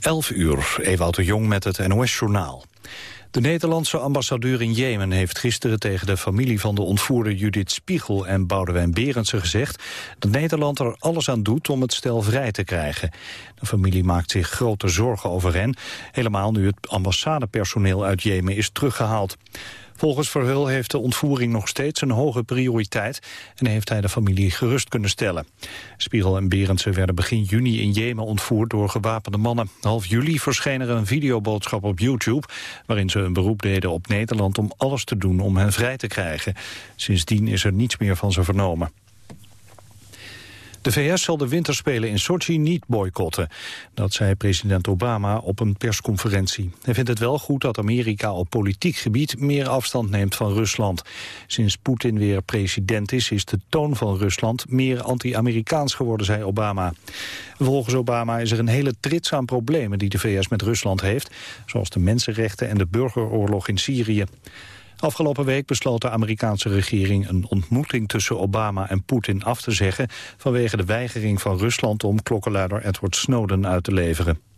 11 uur, Ewout de Jong met het NOS-journaal. De Nederlandse ambassadeur in Jemen heeft gisteren tegen de familie van de ontvoerde Judith Spiegel en Boudewijn Berendsen gezegd dat Nederland er alles aan doet om het stel vrij te krijgen. De familie maakt zich grote zorgen over hen, helemaal nu het ambassadepersoneel uit Jemen is teruggehaald. Volgens Verhul heeft de ontvoering nog steeds een hoge prioriteit... en heeft hij de familie gerust kunnen stellen. Spiegel en Berendsen werden begin juni in Jemen ontvoerd door gewapende mannen. Half juli verscheen er een videoboodschap op YouTube... waarin ze een beroep deden op Nederland om alles te doen om hen vrij te krijgen. Sindsdien is er niets meer van ze vernomen. De VS zal de winterspelen in Sochi niet boycotten. Dat zei president Obama op een persconferentie. Hij vindt het wel goed dat Amerika op politiek gebied meer afstand neemt van Rusland. Sinds Poetin weer president is, is de toon van Rusland meer anti-Amerikaans geworden, zei Obama. Volgens Obama is er een hele trits aan problemen die de VS met Rusland heeft, zoals de mensenrechten en de burgeroorlog in Syrië. Afgelopen week besloot de Amerikaanse regering een ontmoeting tussen Obama en Poetin af te zeggen vanwege de weigering van Rusland om klokkenluider Edward Snowden uit te leveren.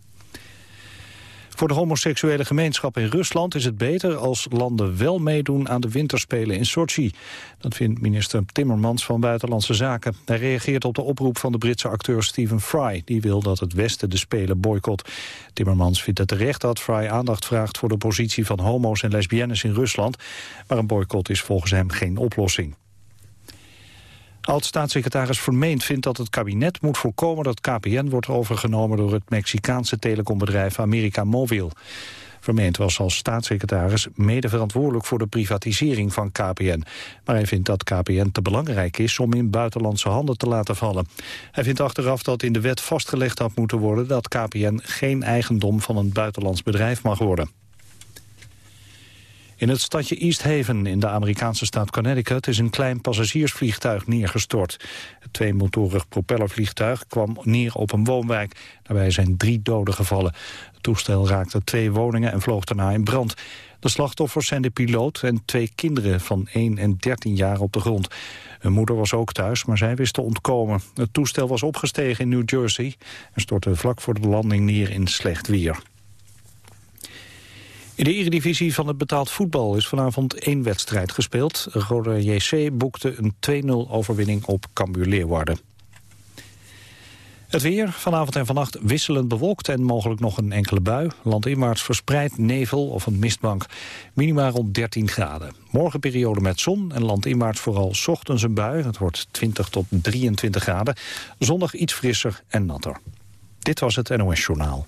Voor de homoseksuele gemeenschap in Rusland is het beter als landen wel meedoen aan de winterspelen in Sochi. Dat vindt minister Timmermans van Buitenlandse Zaken. Hij reageert op de oproep van de Britse acteur Stephen Fry. Die wil dat het Westen de Spelen boycott. Timmermans vindt het terecht dat Fry aandacht vraagt voor de positie van homo's en lesbiennes in Rusland. Maar een boycott is volgens hem geen oplossing. Oud-staatssecretaris Vermeend vindt dat het kabinet moet voorkomen dat KPN wordt overgenomen door het Mexicaanse telecombedrijf America Mobil. Vermeend was als staatssecretaris mede verantwoordelijk voor de privatisering van KPN. Maar hij vindt dat KPN te belangrijk is om in buitenlandse handen te laten vallen. Hij vindt achteraf dat in de wet vastgelegd had moeten worden dat KPN geen eigendom van een buitenlands bedrijf mag worden. In het stadje East Haven in de Amerikaanse staat Connecticut is een klein passagiersvliegtuig neergestort. Het tweemotorig propellervliegtuig kwam neer op een woonwijk. Daarbij zijn drie doden gevallen. Het toestel raakte twee woningen en vloog daarna in brand. De slachtoffers zijn de piloot en twee kinderen van 1 en 13 jaar op de grond. Hun moeder was ook thuis, maar zij wist te ontkomen. Het toestel was opgestegen in New Jersey en stortte vlak voor de landing neer in slecht weer. In de eredivisie van het betaald voetbal is vanavond één wedstrijd gespeeld. Roda JC boekte een 2-0 overwinning op Cambuur Leeuwarden. Het weer, vanavond en vannacht wisselend bewolkt en mogelijk nog een enkele bui. Landinwaarts verspreid nevel of een mistbank. Minima rond 13 graden. Morgen periode met zon en landinwaarts vooral ochtends een bui. Het wordt 20 tot 23 graden. Zondag iets frisser en natter. Dit was het NOS Journaal.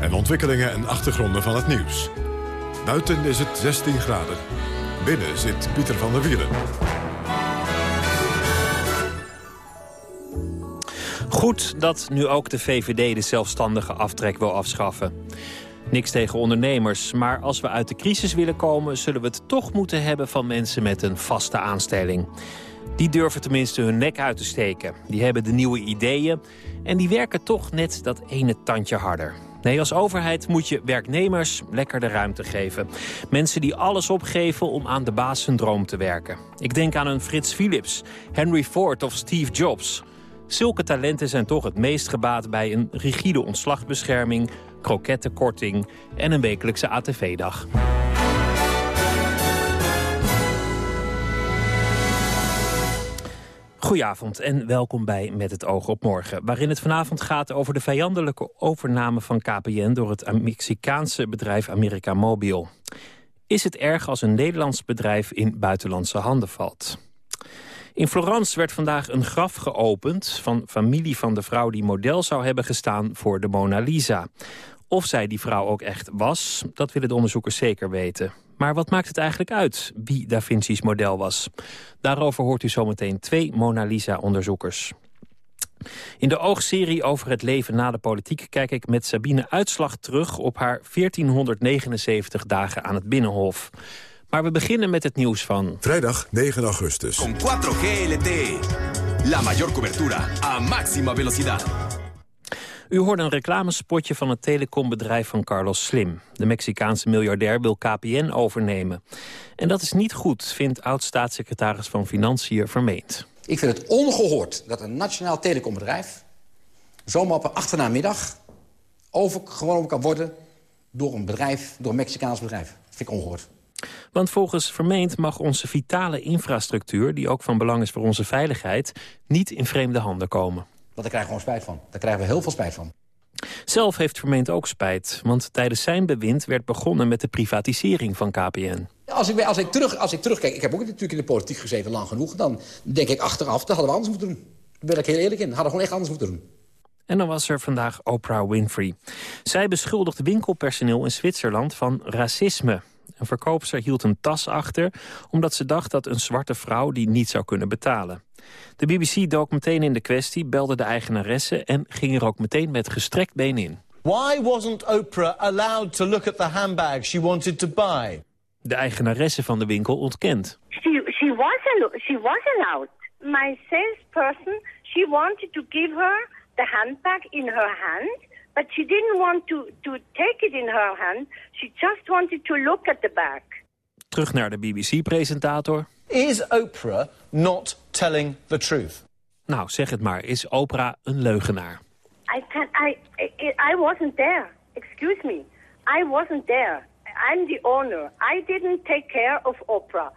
en ontwikkelingen en achtergronden van het nieuws. Buiten is het 16 graden. Binnen zit Pieter van der Wielen. Goed dat nu ook de VVD de zelfstandige aftrek wil afschaffen. Niks tegen ondernemers, maar als we uit de crisis willen komen... zullen we het toch moeten hebben van mensen met een vaste aanstelling. Die durven tenminste hun nek uit te steken. Die hebben de nieuwe ideeën en die werken toch net dat ene tandje harder. Nee, als overheid moet je werknemers lekker de ruimte geven. Mensen die alles opgeven om aan de baas zijn droom te werken. Ik denk aan een Frits Philips, Henry Ford of Steve Jobs. Zulke talenten zijn toch het meest gebaat bij een rigide ontslagbescherming... krokettenkorting en een wekelijkse ATV-dag. Goedenavond en welkom bij Met het oog op morgen... waarin het vanavond gaat over de vijandelijke overname van KPN... door het Mexicaanse bedrijf America Mobil. Is het erg als een Nederlands bedrijf in buitenlandse handen valt? In Florence werd vandaag een graf geopend... van familie van de vrouw die model zou hebben gestaan voor de Mona Lisa. Of zij die vrouw ook echt was, dat willen de onderzoekers zeker weten. Maar wat maakt het eigenlijk uit wie Da Vinci's model was? Daarover hoort u zometeen twee Mona Lisa-onderzoekers. In de oogserie over het leven na de politiek kijk ik met Sabine Uitslag terug op haar 1479 dagen aan het Binnenhof. Maar we beginnen met het nieuws van... Vrijdag 9 augustus. Con 4G LTE. La mayor cobertura a máxima velocidad. U hoorde een reclamespotje van het telecombedrijf van Carlos Slim. De Mexicaanse miljardair wil KPN overnemen. En dat is niet goed, vindt oud-staatssecretaris van Financiën Vermeend. Ik vind het ongehoord dat een nationaal telecombedrijf... zomaar op een achternamiddag overgenomen kan worden... door een bedrijf, door een Mexicaans bedrijf. Dat vind ik ongehoord. Want volgens Vermeend mag onze vitale infrastructuur... die ook van belang is voor onze veiligheid... niet in vreemde handen komen. Want daar krijgen we gewoon spijt van. Daar krijgen we heel veel spijt van. Zelf heeft Vermeend ook spijt, want tijdens zijn bewind werd begonnen met de privatisering van KPN. Als ik, als, ik terug, als ik terugkijk, ik heb ook natuurlijk in de politiek gezeten lang genoeg... dan denk ik achteraf, dat hadden we anders moeten doen. Daar ben ik heel eerlijk in. Hadden we gewoon echt anders moeten doen. En dan was er vandaag Oprah Winfrey. Zij beschuldigt winkelpersoneel in Zwitserland van racisme. Een verkoopster hield een tas achter... omdat ze dacht dat een zwarte vrouw die niet zou kunnen betalen. De BBC dook meteen in de kwestie, belde de eigenaresse... en ging er ook meteen met gestrekt been in. Why wasn't Oprah allowed to look at the handbag she wanted to buy? De eigenaresse van de winkel ontkent. She, she, was, allo- she was allowed. My salesperson, she wanted to give her the handbag in her hand... but she didn't want to, to take it in her hand. She just wanted to look at the bag. Terug naar de BBC-presentator. Is Oprah not telling the truth? Nou, zeg het maar. Is Oprah een leugenaar? I can I, I I wasn't there. Excuse me. I wasn't there. I'm the owner. I didn't take care of Oprah.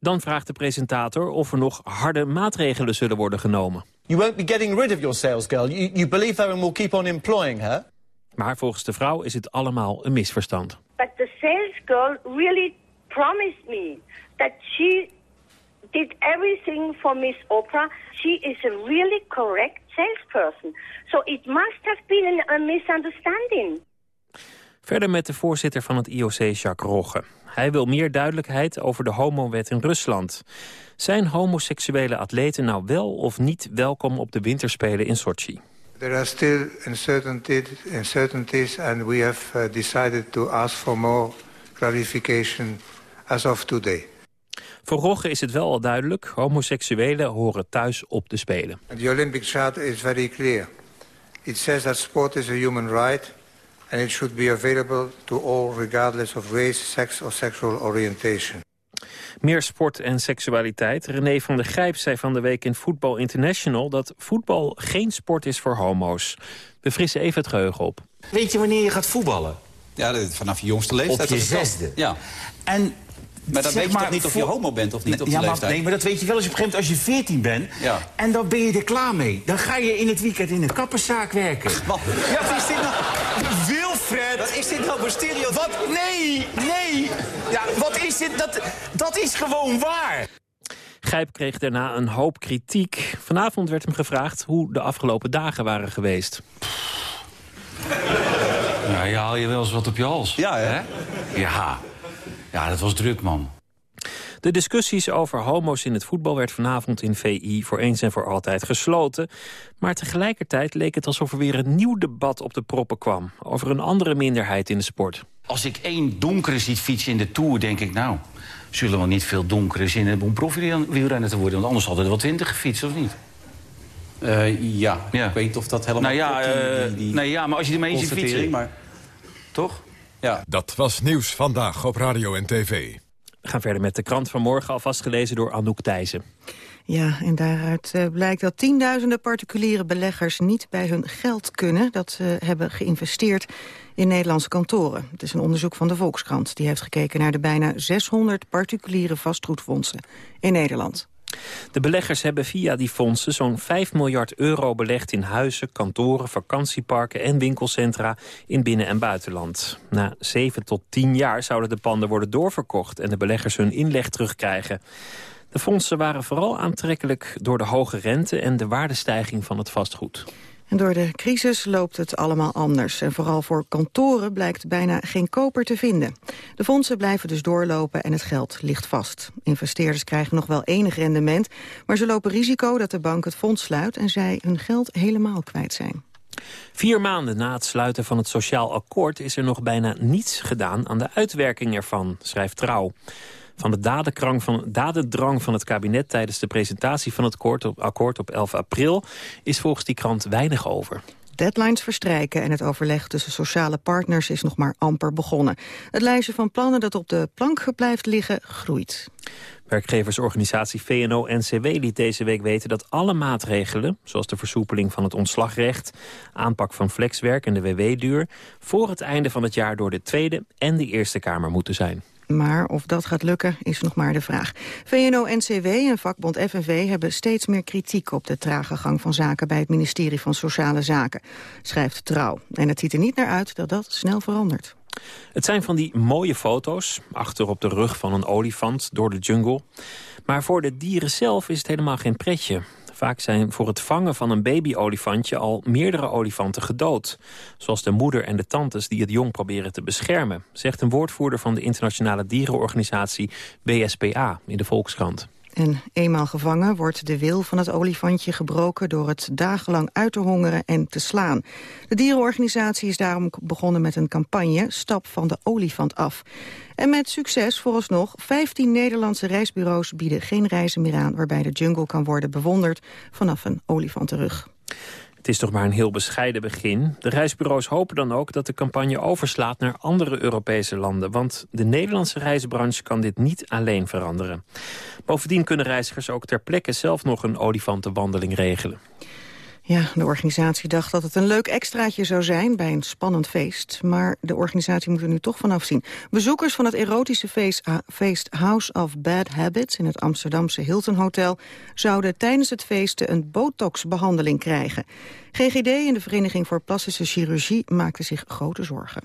Dan vraagt de presentator of er nog harde maatregelen zullen worden genomen. You won't be getting rid of your sales girl. You, you believe that and will keep on employing her? Maar volgens de vrouw is het allemaal een misverstand. But the sales girl really promised me that she did everything for Miss Oprah. She is a really correct salesperson. So it must have been a misunderstanding. Verder met de voorzitter van het IOC, Jacques Rogge. Hij wil meer duidelijkheid over de homowet in Rusland. Zijn homoseksuele atleten nou wel of niet welkom op de winterspelen in Sochi? There are still uncertainties, uncertainties and we have uh, decided to ask for more clarification as of today. Voor Rogge is het wel al duidelijk, homoseksuelen horen thuis op de Spelen. The Olympic Charter is very clear. It says that sport is a human right and it should be available to all regardless of race, sex or sexual orientation. Meer sport en seksualiteit. René van der Grijp zei van de week in Football International... dat voetbal geen sport is voor homo's. We frissen even het geheugen op. Weet je wanneer je gaat voetballen? Ja, vanaf je jongste leeftijd. Op je dat zesde. Ja. En Maar dan zeg weet je toch niet of je homo bent of niet op ja, maar, leeftijd? Nee, maar dat weet je wel als je op een gegeven moment als je 14 bent. Ja. En dan ben je er klaar mee. Dan ga je in het weekend in een kapperszaak werken. Wat? Ja, wat is dit nou? Wilfred! Wat is dit nou voor stereo? Wat? Nee, nee! Ja, wat is dit? Dat, dat is gewoon waar! Gijp kreeg daarna een hoop kritiek. Vanavond werd hem gevraagd hoe de afgelopen dagen waren geweest. Ja, je haal je wel eens wat op je hals. Ja, hè? Ja. Ja, dat was druk, man. De discussies over homo's in het voetbal werd vanavond in VI voor eens en voor altijd gesloten. Maar tegelijkertijd leek het alsof er weer een nieuw debat op de proppen kwam. Over een andere minderheid in de sport. Als ik één donkere ziet fietsen in de Tour, denk ik... nou, zullen wel niet veel donkere zin hebben om profielrenner te worden. Want anders hadden er wel twintig gefietst, of niet? Eh, ja. Ja. ik weet niet of dat helemaal Nou ja, die- eh, die- nee, ja, maar als je er maar eens ziet fietsen... maar Toch? ja. Dat was nieuws vandaag op radio en tv. We gaan verder met de krant van morgen, alvast gelezen door Anouk Thijssen. Ja, en daaruit eh, blijkt dat tienduizenden particuliere beleggers niet bij hun geld kunnen dat ze hebben geïnvesteerd in Nederlandse kantoren. Het is een onderzoek van de Volkskrant. Die heeft gekeken naar de bijna 600 particuliere vastgoedfondsen in Nederland. De beleggers hebben via die fondsen zo'n 5 miljard euro belegd in huizen, kantoren, vakantieparken en winkelcentra in binnen- en buitenland. Na 7 tot 10 jaar zouden de panden worden doorverkocht en de beleggers hun inleg terugkrijgen. De fondsen waren vooral aantrekkelijk door de hoge rente en de waardestijging van het vastgoed. En door de crisis loopt het allemaal anders. En vooral voor kantoren blijkt bijna geen koper te vinden. De fondsen blijven dus doorlopen en het geld ligt vast. Investeerders krijgen nog wel enig rendement... maar ze lopen risico dat de bank het fonds sluit... en zij hun geld helemaal kwijt zijn. Vier maanden na het sluiten van het sociaal akkoord... is er nog bijna niets gedaan aan de uitwerking ervan, schrijft Trouw. Van de dadendrang van, dadendrang van het kabinet tijdens de presentatie van het akkoord op, akkoord op 11 april... is volgens die krant weinig over. Deadlines verstrijken en het overleg tussen sociale partners is nog maar amper begonnen. Het lijstje van plannen dat op de plank blijft liggen groeit. Werkgeversorganisatie VNO-NCW liet deze week weten dat alle maatregelen... zoals de versoepeling van het ontslagrecht, aanpak van flexwerk en de WW-duur... voor het einde van het jaar door de Tweede en de Eerste Kamer moeten zijn. Maar of dat gaat lukken is nog maar de vraag. VNO-NCW en vakbond FNV hebben steeds meer kritiek op de trage gang van zaken bij het ministerie van Sociale Zaken, schrijft Trouw. En het ziet er niet naar uit dat dat snel verandert. Het zijn van die mooie foto's, achter op de rug van een olifant door de jungle. Maar voor de dieren zelf is het helemaal geen pretje. Vaak zijn voor het vangen van een babyolifantje al meerdere olifanten gedood. Zoals de moeder en de tantes die het jong proberen te beschermen... zegt een woordvoerder van de internationale dierenorganisatie BSPA in de Volkskrant. En eenmaal gevangen wordt de wil van het olifantje gebroken... door het dagenlang uit te hongeren en te slaan. De dierenorganisatie is daarom begonnen met een campagne... Stap van de olifant af. En met succes vooralsnog. 15 Nederlandse reisbureaus bieden geen reizen meer aan... waarbij de jungle kan worden bewonderd vanaf een olifantenrug. Het is toch maar een heel bescheiden begin. De reisbureaus hopen dan ook dat de campagne overslaat naar andere Europese landen. Want de Nederlandse reisbranche kan dit niet alleen veranderen. Bovendien kunnen reizigers ook ter plekke zelf nog een olifantenwandeling regelen. Ja, de organisatie dacht dat het een leuk extraatje zou zijn bij een spannend feest. Maar de organisatie moet er nu toch vanaf zien. Bezoekers van het erotische feest, feest House of Bad Habits... in het Amsterdamse Hilton Hotel... zouden tijdens het feest een botox-behandeling krijgen. GGD en de Vereniging voor Plastische Chirurgie maakten zich grote zorgen.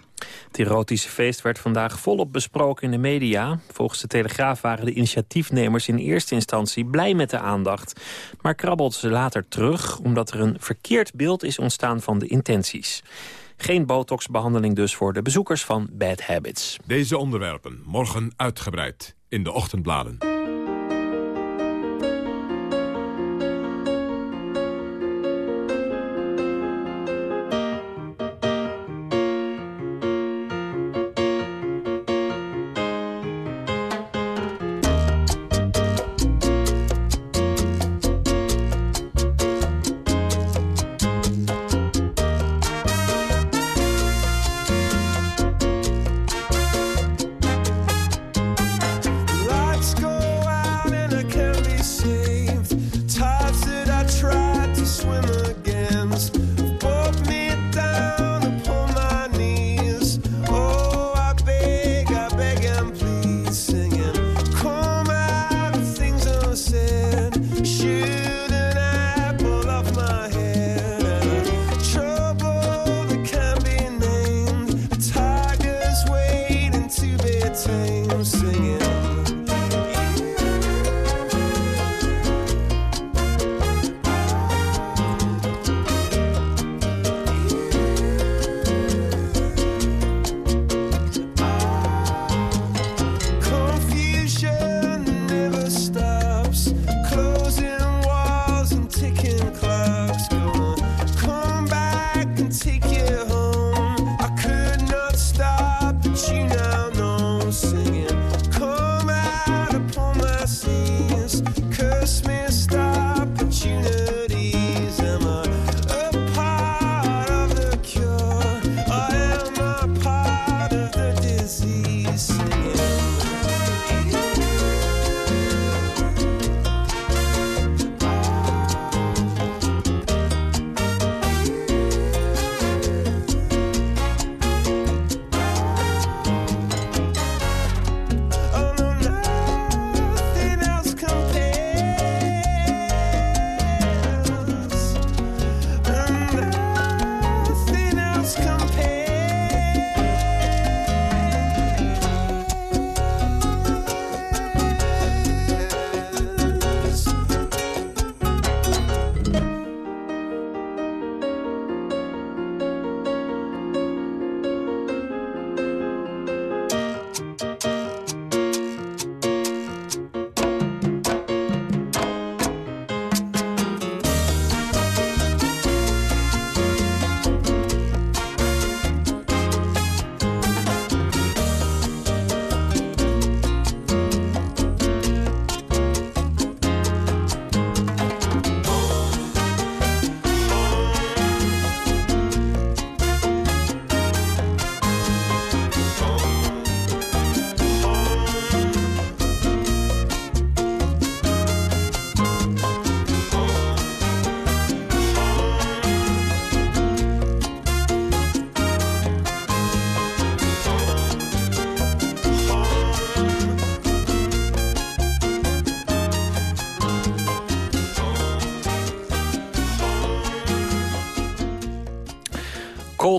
Het erotische feest werd vandaag volop besproken in de media. Volgens de Telegraaf waren de initiatiefnemers in eerste instantie blij met de aandacht. Maar krabbelden ze later terug omdat er een verkeerd beeld is ontstaan van de intenties. Geen botoxbehandeling dus voor de bezoekers van Bad Habits. Deze onderwerpen morgen uitgebreid in de ochtendbladen.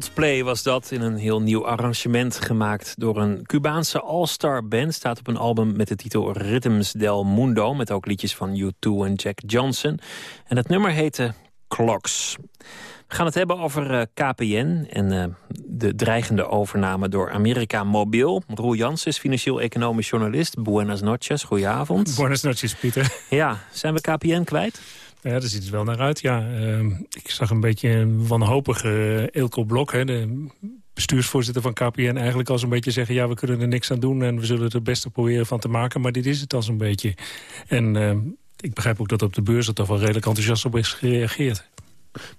Coldplay was dat in een heel nieuw arrangement gemaakt door een Cubaanse all-star band. Staat op een album met de titel Rhythms del Mundo. Met ook liedjes van U2 en Jack Johnson. En het nummer heette Clocks. We gaan het hebben over uh, KPN en uh, de dreigende overname door America Mobiel. Roel Jans is financieel-economisch journalist. Buenas noches, goedenavond. Buenas noches, Pieter. Ja, zijn we KPN kwijt? Ja, daar ziet het wel naar uit, ja. Uh, ik zag een beetje een wanhopige Ilko Blok, hè, de bestuursvoorzitter van KPN... eigenlijk al zo'n beetje zeggen, ja, we kunnen er niks aan doen... en we zullen er het beste proberen van te maken, maar dit is het al zo'n beetje. En uh, ik begrijp ook dat op de beurs er toch wel redelijk enthousiast op is gereageerd.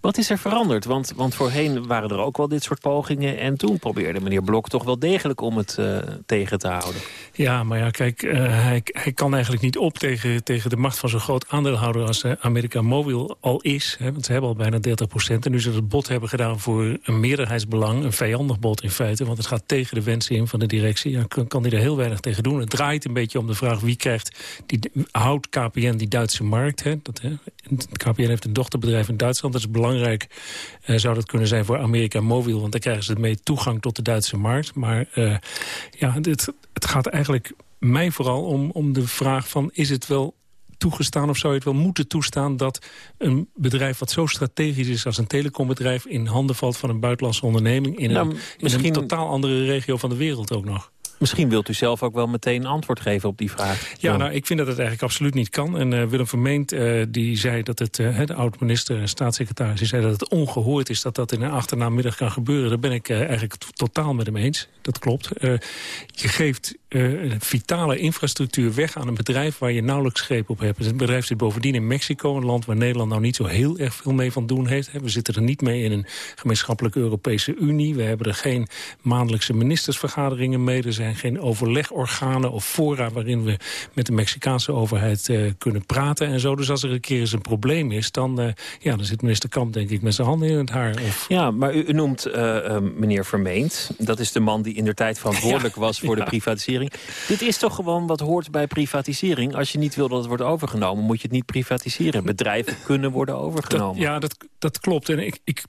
Wat is er veranderd? Want, want voorheen waren er ook wel dit soort pogingen... en toen probeerde meneer Blok toch wel degelijk om het uh, tegen te houden. Ja, maar ja, kijk, uh, hij, kan eigenlijk niet op tegen, tegen de macht van zo'n groot aandeelhouder... als uh, America Mobil al is. Hè, want ze hebben al bijna 30 procent. En nu ze het bod hebben gedaan voor een meerderheidsbelang... een vijandig bod in feite, want het gaat tegen de wensen in van de directie... Ja, kan, kan hij er heel weinig tegen doen. Het draait een beetje om de vraag wie krijgt... Die, houdt KPN die Duitse markt? Hè? Dat, hè? KPN heeft een dochterbedrijf in Duitsland... Is belangrijk uh, zou dat kunnen zijn voor Amerika Mobil... want dan krijgen ze mee toegang tot de Duitse markt. Maar uh, ja, dit, het gaat eigenlijk mij vooral om, om de vraag van... is het wel toegestaan of zou je het wel moeten toestaan... dat een bedrijf wat zo strategisch is als een telecombedrijf... in handen valt van een buitenlandse onderneming... in, nou, een, misschien... in een totaal andere regio van de wereld ook nog. Misschien wilt u zelf ook wel meteen antwoord geven op die vraag. Ja, nou, ik vind dat het eigenlijk absoluut niet kan. En uh, Willem Vermeend uh, die zei dat het, uh, de oud-minister en staatssecretaris... die zei dat het ongehoord is dat dat in een achternamiddag kan gebeuren. Daar ben ik eigenlijk totaal met hem eens. Dat klopt. je geeft vitale infrastructuur weg aan een bedrijf... waar je nauwelijks greep op hebt. Het bedrijf zit bovendien in Mexico, een land waar Nederland... nou niet zo heel erg veel mee van doen heeft. We zitten er niet mee in een gemeenschappelijke Europese Unie. We hebben er geen maandelijkse ministersvergaderingen mee. Er zijn geen overlegorganen of fora waarin we met de Mexicaanse overheid uh, kunnen praten en zo. Dus als er een keer eens een probleem is, dan, uh, ja, dan zit minister Kamp denk ik met zijn handen in het haar. Of... Ja, maar u, u noemt uh, meneer Vermeend. Dat is de man die in de tijd verantwoordelijk ja, was voor ja. de privatisering. Dit is toch gewoon wat hoort bij privatisering. Als je niet wil dat het wordt overgenomen, moet je het niet privatiseren. Bedrijven kunnen worden overgenomen. Dat, ja, dat, dat klopt. En ik, ik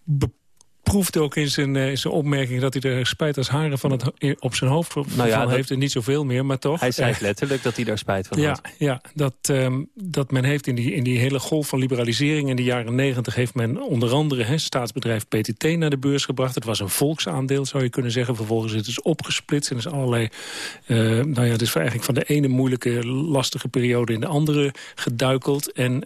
proefde ook in zijn, uh, zijn opmerking dat hij er spijt als haren van het, op zijn hoofd nou ja, van dat, heeft. En niet zoveel meer, maar toch. Hij zei uh, letterlijk dat hij daar spijt van ja, had. Ja, dat, um, dat men heeft in die, in die hele golf van liberalisering in de jaren negentig... heeft men onder andere he, staatsbedrijf PTT naar de beurs gebracht. Het was een volksaandeel, zou je kunnen zeggen. Vervolgens is het dus opgesplitst en is allerlei... Uh, nou ja, het is eigenlijk van de ene moeilijke, lastige periode in de andere geduikeld. En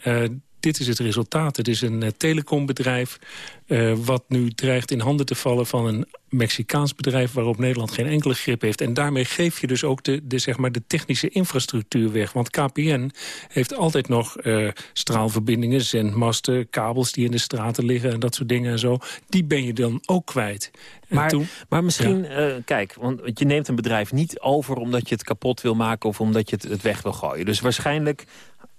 dit is het resultaat. Het is een uh, telecombedrijf uh, wat nu dreigt in handen te vallen van een Mexicaans bedrijf... waarop Nederland geen enkele grip heeft. En daarmee geef je dus ook de, de, zeg maar de technische infrastructuur weg. Want KPN heeft altijd nog uh, straalverbindingen, zendmasten... kabels die in de straten liggen en dat soort dingen en zo. Die ben je dan ook kwijt. Maar, toen, maar misschien, ja. uh, kijk, want je neemt een bedrijf niet over... omdat je het kapot wil maken of omdat je het, het weg wil gooien. Dus waarschijnlijk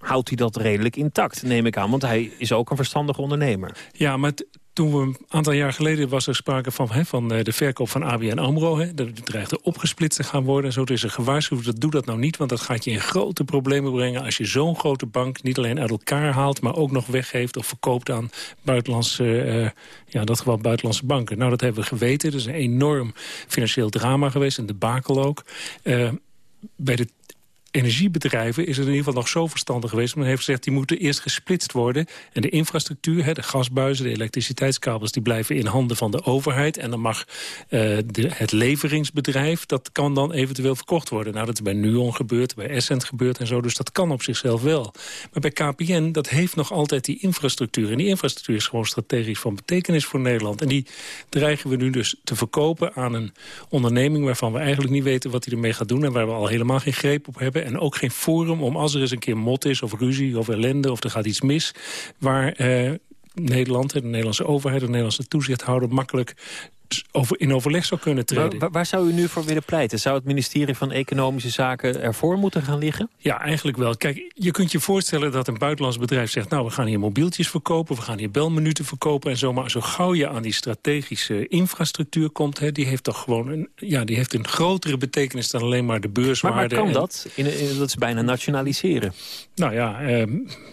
houdt hij dat redelijk intact, neem ik aan. Want hij is ook een verstandige ondernemer. Ja, maar toen we een aantal jaar geleden was er sprake van, van de verkoop van ABN AMRO. Hè, dat dreigde opgesplitst te gaan worden. En zo is er gewaarschuwd, dat doe dat nou niet. Want dat gaat je in grote problemen brengen als je zo'n grote bank niet alleen uit elkaar haalt... maar ook nog weggeeft of verkoopt aan buitenlandse, uh, ja, dat geval buitenlandse banken. Nou, dat hebben we geweten. Dat is een enorm financieel drama geweest, een debakel ook. Uh, bij de energiebedrijven is het in ieder geval nog zo verstandig geweest. Men heeft gezegd, die moeten eerst gesplitst worden. En de infrastructuur, de gasbuizen, de elektriciteitskabels... die blijven in handen van de overheid. En dan mag de, het leveringsbedrijf, dat kan dan eventueel verkocht worden. Nou, dat is bij Nuon gebeurd, bij Essent gebeurd en zo. Dus dat kan op zichzelf wel. Maar bij KPN, dat heeft nog altijd die infrastructuur. En die infrastructuur is gewoon strategisch van betekenis voor Nederland. En die dreigen we nu dus te verkopen aan een onderneming... waarvan we eigenlijk niet weten wat hij ermee gaat doen... en waar we al helemaal geen greep op hebben en ook geen forum om als er eens een keer mot is of ruzie of ellende of er gaat iets mis... waar eh, Nederland, de Nederlandse overheid, de Nederlandse toezichthouder makkelijk over, in overleg zou kunnen treden. Waar, waar, zou u nu voor willen pleiten? Zou het ministerie van Economische Zaken ervoor moeten gaan liggen? Ja, eigenlijk wel. Kijk, je kunt je voorstellen dat een buitenlands bedrijf zegt... nou, we gaan hier mobieltjes verkopen, we gaan hier belminuten verkopen en zo. Maar zo gauw je aan die strategische infrastructuur komt... Hè, die heeft toch gewoon een, ja, die heeft een grotere betekenis dan alleen maar de beurswaarde. Maar, maar kan dat? In, in, dat is bijna nationaliseren. Nou ja, eh,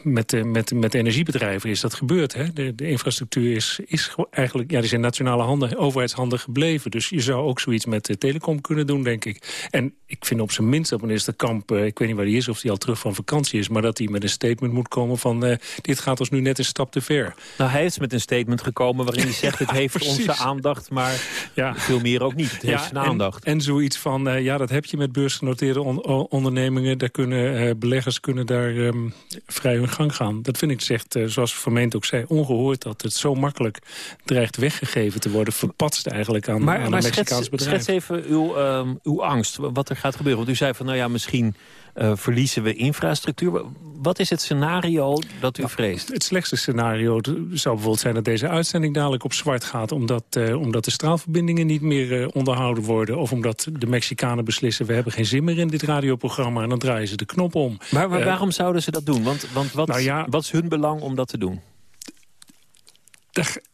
met, met, met energiebedrijven is dat gebeurd. Hè. De, de infrastructuur is, is eigenlijk... Ja, die zijn nationale handen. Overheid overheidshanden gebleven. Dus je zou ook zoiets met de telecom kunnen doen, denk ik. En ik vind op zijn minst dat minister Kamp, uh, ik weet niet waar hij is... of hij al terug van vakantie is, maar dat hij met een statement moet komen van... Uh, dit gaat ons nu net een stap te ver. Nou, hij is met een statement gekomen waarin hij zegt... het heeft precies. onze aandacht, maar ja. veel meer ook niet. Het heeft zijn aandacht. En, en zoiets van, uh, ja, dat heb je met beursgenoteerde on ondernemingen. Daar kunnen beleggers kunnen daar um, vrij hun gang gaan. Dat vind ik zegt, zoals Vermeend ook zei, ongehoord... dat het zo makkelijk dreigt weggegeven te worden. Verpatst eigenlijk aan, maar, aan maar een Mexicaans schets, bedrijf. Schets even uw, um, uw angst, wat er gaat gebeuren. Want u zei van, nou ja, misschien uh, verliezen we infrastructuur. Wat is het scenario dat u nou, vreest? Het slechtste scenario zou bijvoorbeeld zijn dat deze uitzending dadelijk op zwart gaat... omdat, uh, omdat de straalverbindingen niet meer uh, onderhouden worden... of omdat de Mexicanen beslissen... we hebben geen zin meer in dit radioprogramma... en dan draaien ze de knop om. Maar, maar waarom zouden ze dat doen? Want, want wat, nou ja, wat is hun belang om dat te doen?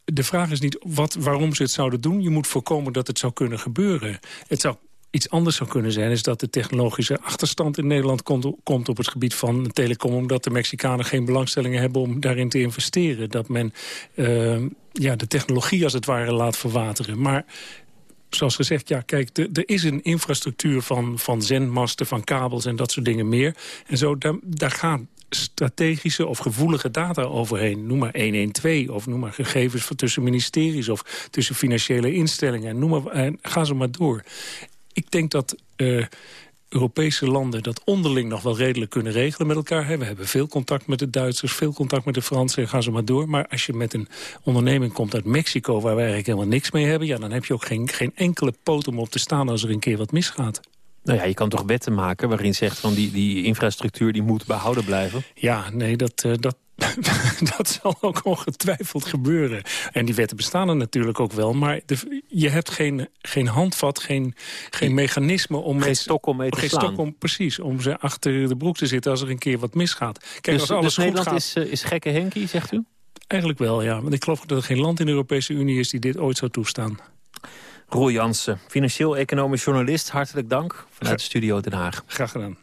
De, vraag is niet wat, waarom ze het zouden doen. Je moet voorkomen dat het zou kunnen gebeuren. Het zou iets anders zou kunnen zijn... is dat de technologische achterstand in Nederland komt, komt op het gebied van telecom... omdat de Mexicanen geen belangstellingen hebben om daarin te investeren. Dat men uh, ja, de technologie als het ware laat verwateren. Maar zoals gezegd, ja, kijk, er is een infrastructuur van, van zendmasten, van kabels en dat soort dingen meer. En zo, daar, daar gaan strategische of gevoelige data overheen. Noem maar 112 of noem maar gegevens van tussen ministeries... of tussen financiële instellingen. Noem maar, en ga zo maar door. Ik denk dat uh, Europese landen dat onderling nog wel redelijk kunnen regelen met elkaar. We hebben veel contact met de Duitsers, veel contact met de Fransen. Ga zo maar door. Maar als je met een onderneming komt uit Mexico... waar wij eigenlijk helemaal niks mee hebben... Ja, dan heb je ook geen, geen enkele poot om op te staan als er een keer wat misgaat. Nou ja, je kan toch wetten maken waarin zegt van die, die infrastructuur die moet behouden blijven? Ja, nee, dat, uh, dat, dat zal ook ongetwijfeld gebeuren. En die wetten bestaan er natuurlijk ook wel. Maar de, je hebt geen, geen handvat, geen, geen mechanisme om... Geen stok om mee te geen slaan. Stok om, precies, om ze achter de broek te zitten als er een keer wat misgaat. Kijk, dus, als alles dus goed Nederland gaat, is, uh, is gekke Henkie, zegt u? Eigenlijk wel, ja. Want ik geloof dat er geen land in de Europese Unie is die dit ooit zou toestaan. Roel Jansen, financieel-economisch journalist. Hartelijk dank vanuit de studio Den Haag. Graag gedaan.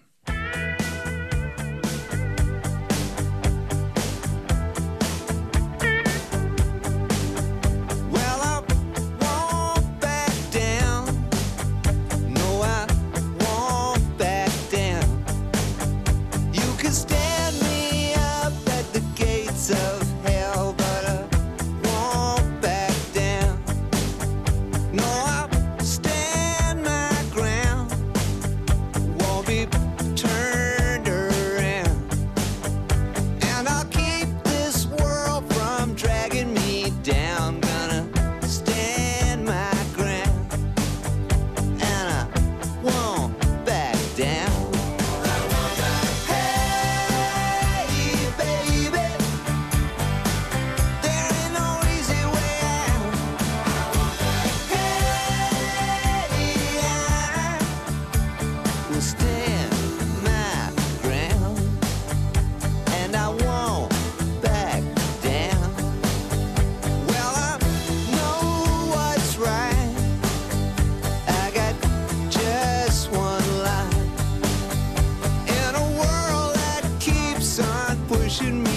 should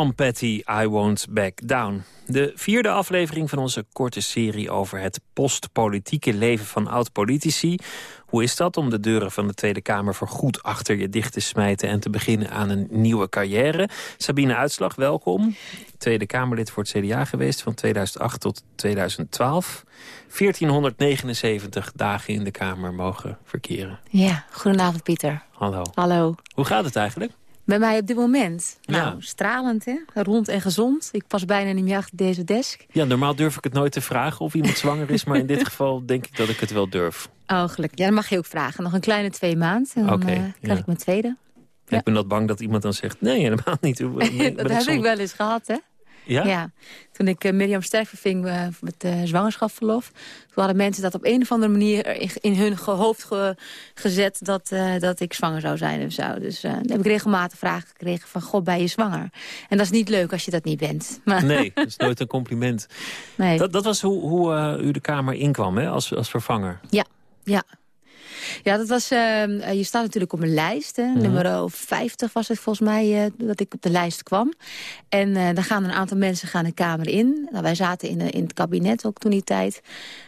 Tom Petty, I Won't Back Down. De vierde aflevering van onze korte serie over het postpolitieke leven van oud-politici. Hoe is dat om de deuren van de Tweede Kamer voor goed achter je dicht te smijten... en te beginnen aan een nieuwe carrière? Sabine Uitslag, welkom. Tweede Kamerlid voor het CDA geweest van 2008 tot 2012. 1479 dagen in de Kamer mogen verkeren. Ja, goedenavond Pieter. Hallo. Hallo. Hoe gaat het eigenlijk? Bij mij op dit moment? Ja. Nou, stralend hè. Rond en gezond. Ik pas bijna niet meer achter deze desk. Ja, normaal durf ik het nooit te vragen of iemand zwanger is... maar in dit geval denk ik dat ik het wel durf. Oh, gelukkig. Ja, dat mag je ook vragen. Nog een kleine twee maanden. En dan eh, krijg ja. ik mijn tweede. Ja. Ik ben dat bang dat iemand dan zegt... nee, helemaal niet. Dat heb ik wel eens gehad, hè? Ja? Toen ik eh, Mirjam Sterk verving eh, met eh zwangerschapsverlof... toen hadden mensen dat op een of andere manier in, hun hoofd ge- gezet... Dat, dat ik zwanger zou zijn of zo. Dus dan heb ik regelmatig vragen gekregen van... God, ben je zwanger? En dat is niet leuk als je dat niet bent. Maar, Nee, dat is nooit een compliment. Nee. Dat, dat was hoe, hoe u de Kamer inkwam, hè, als, als vervanger. Ja, ja. Ja, dat was, eh, eh, je staat natuurlijk op een lijst. Hè. Mhm. Nummer 50 was het volgens mij eh, dat ik op de lijst kwam. En eh, dan gaan een aantal mensen gaan de Kamer in. Nou, wij zaten in, in het kabinet ook toen die tijd.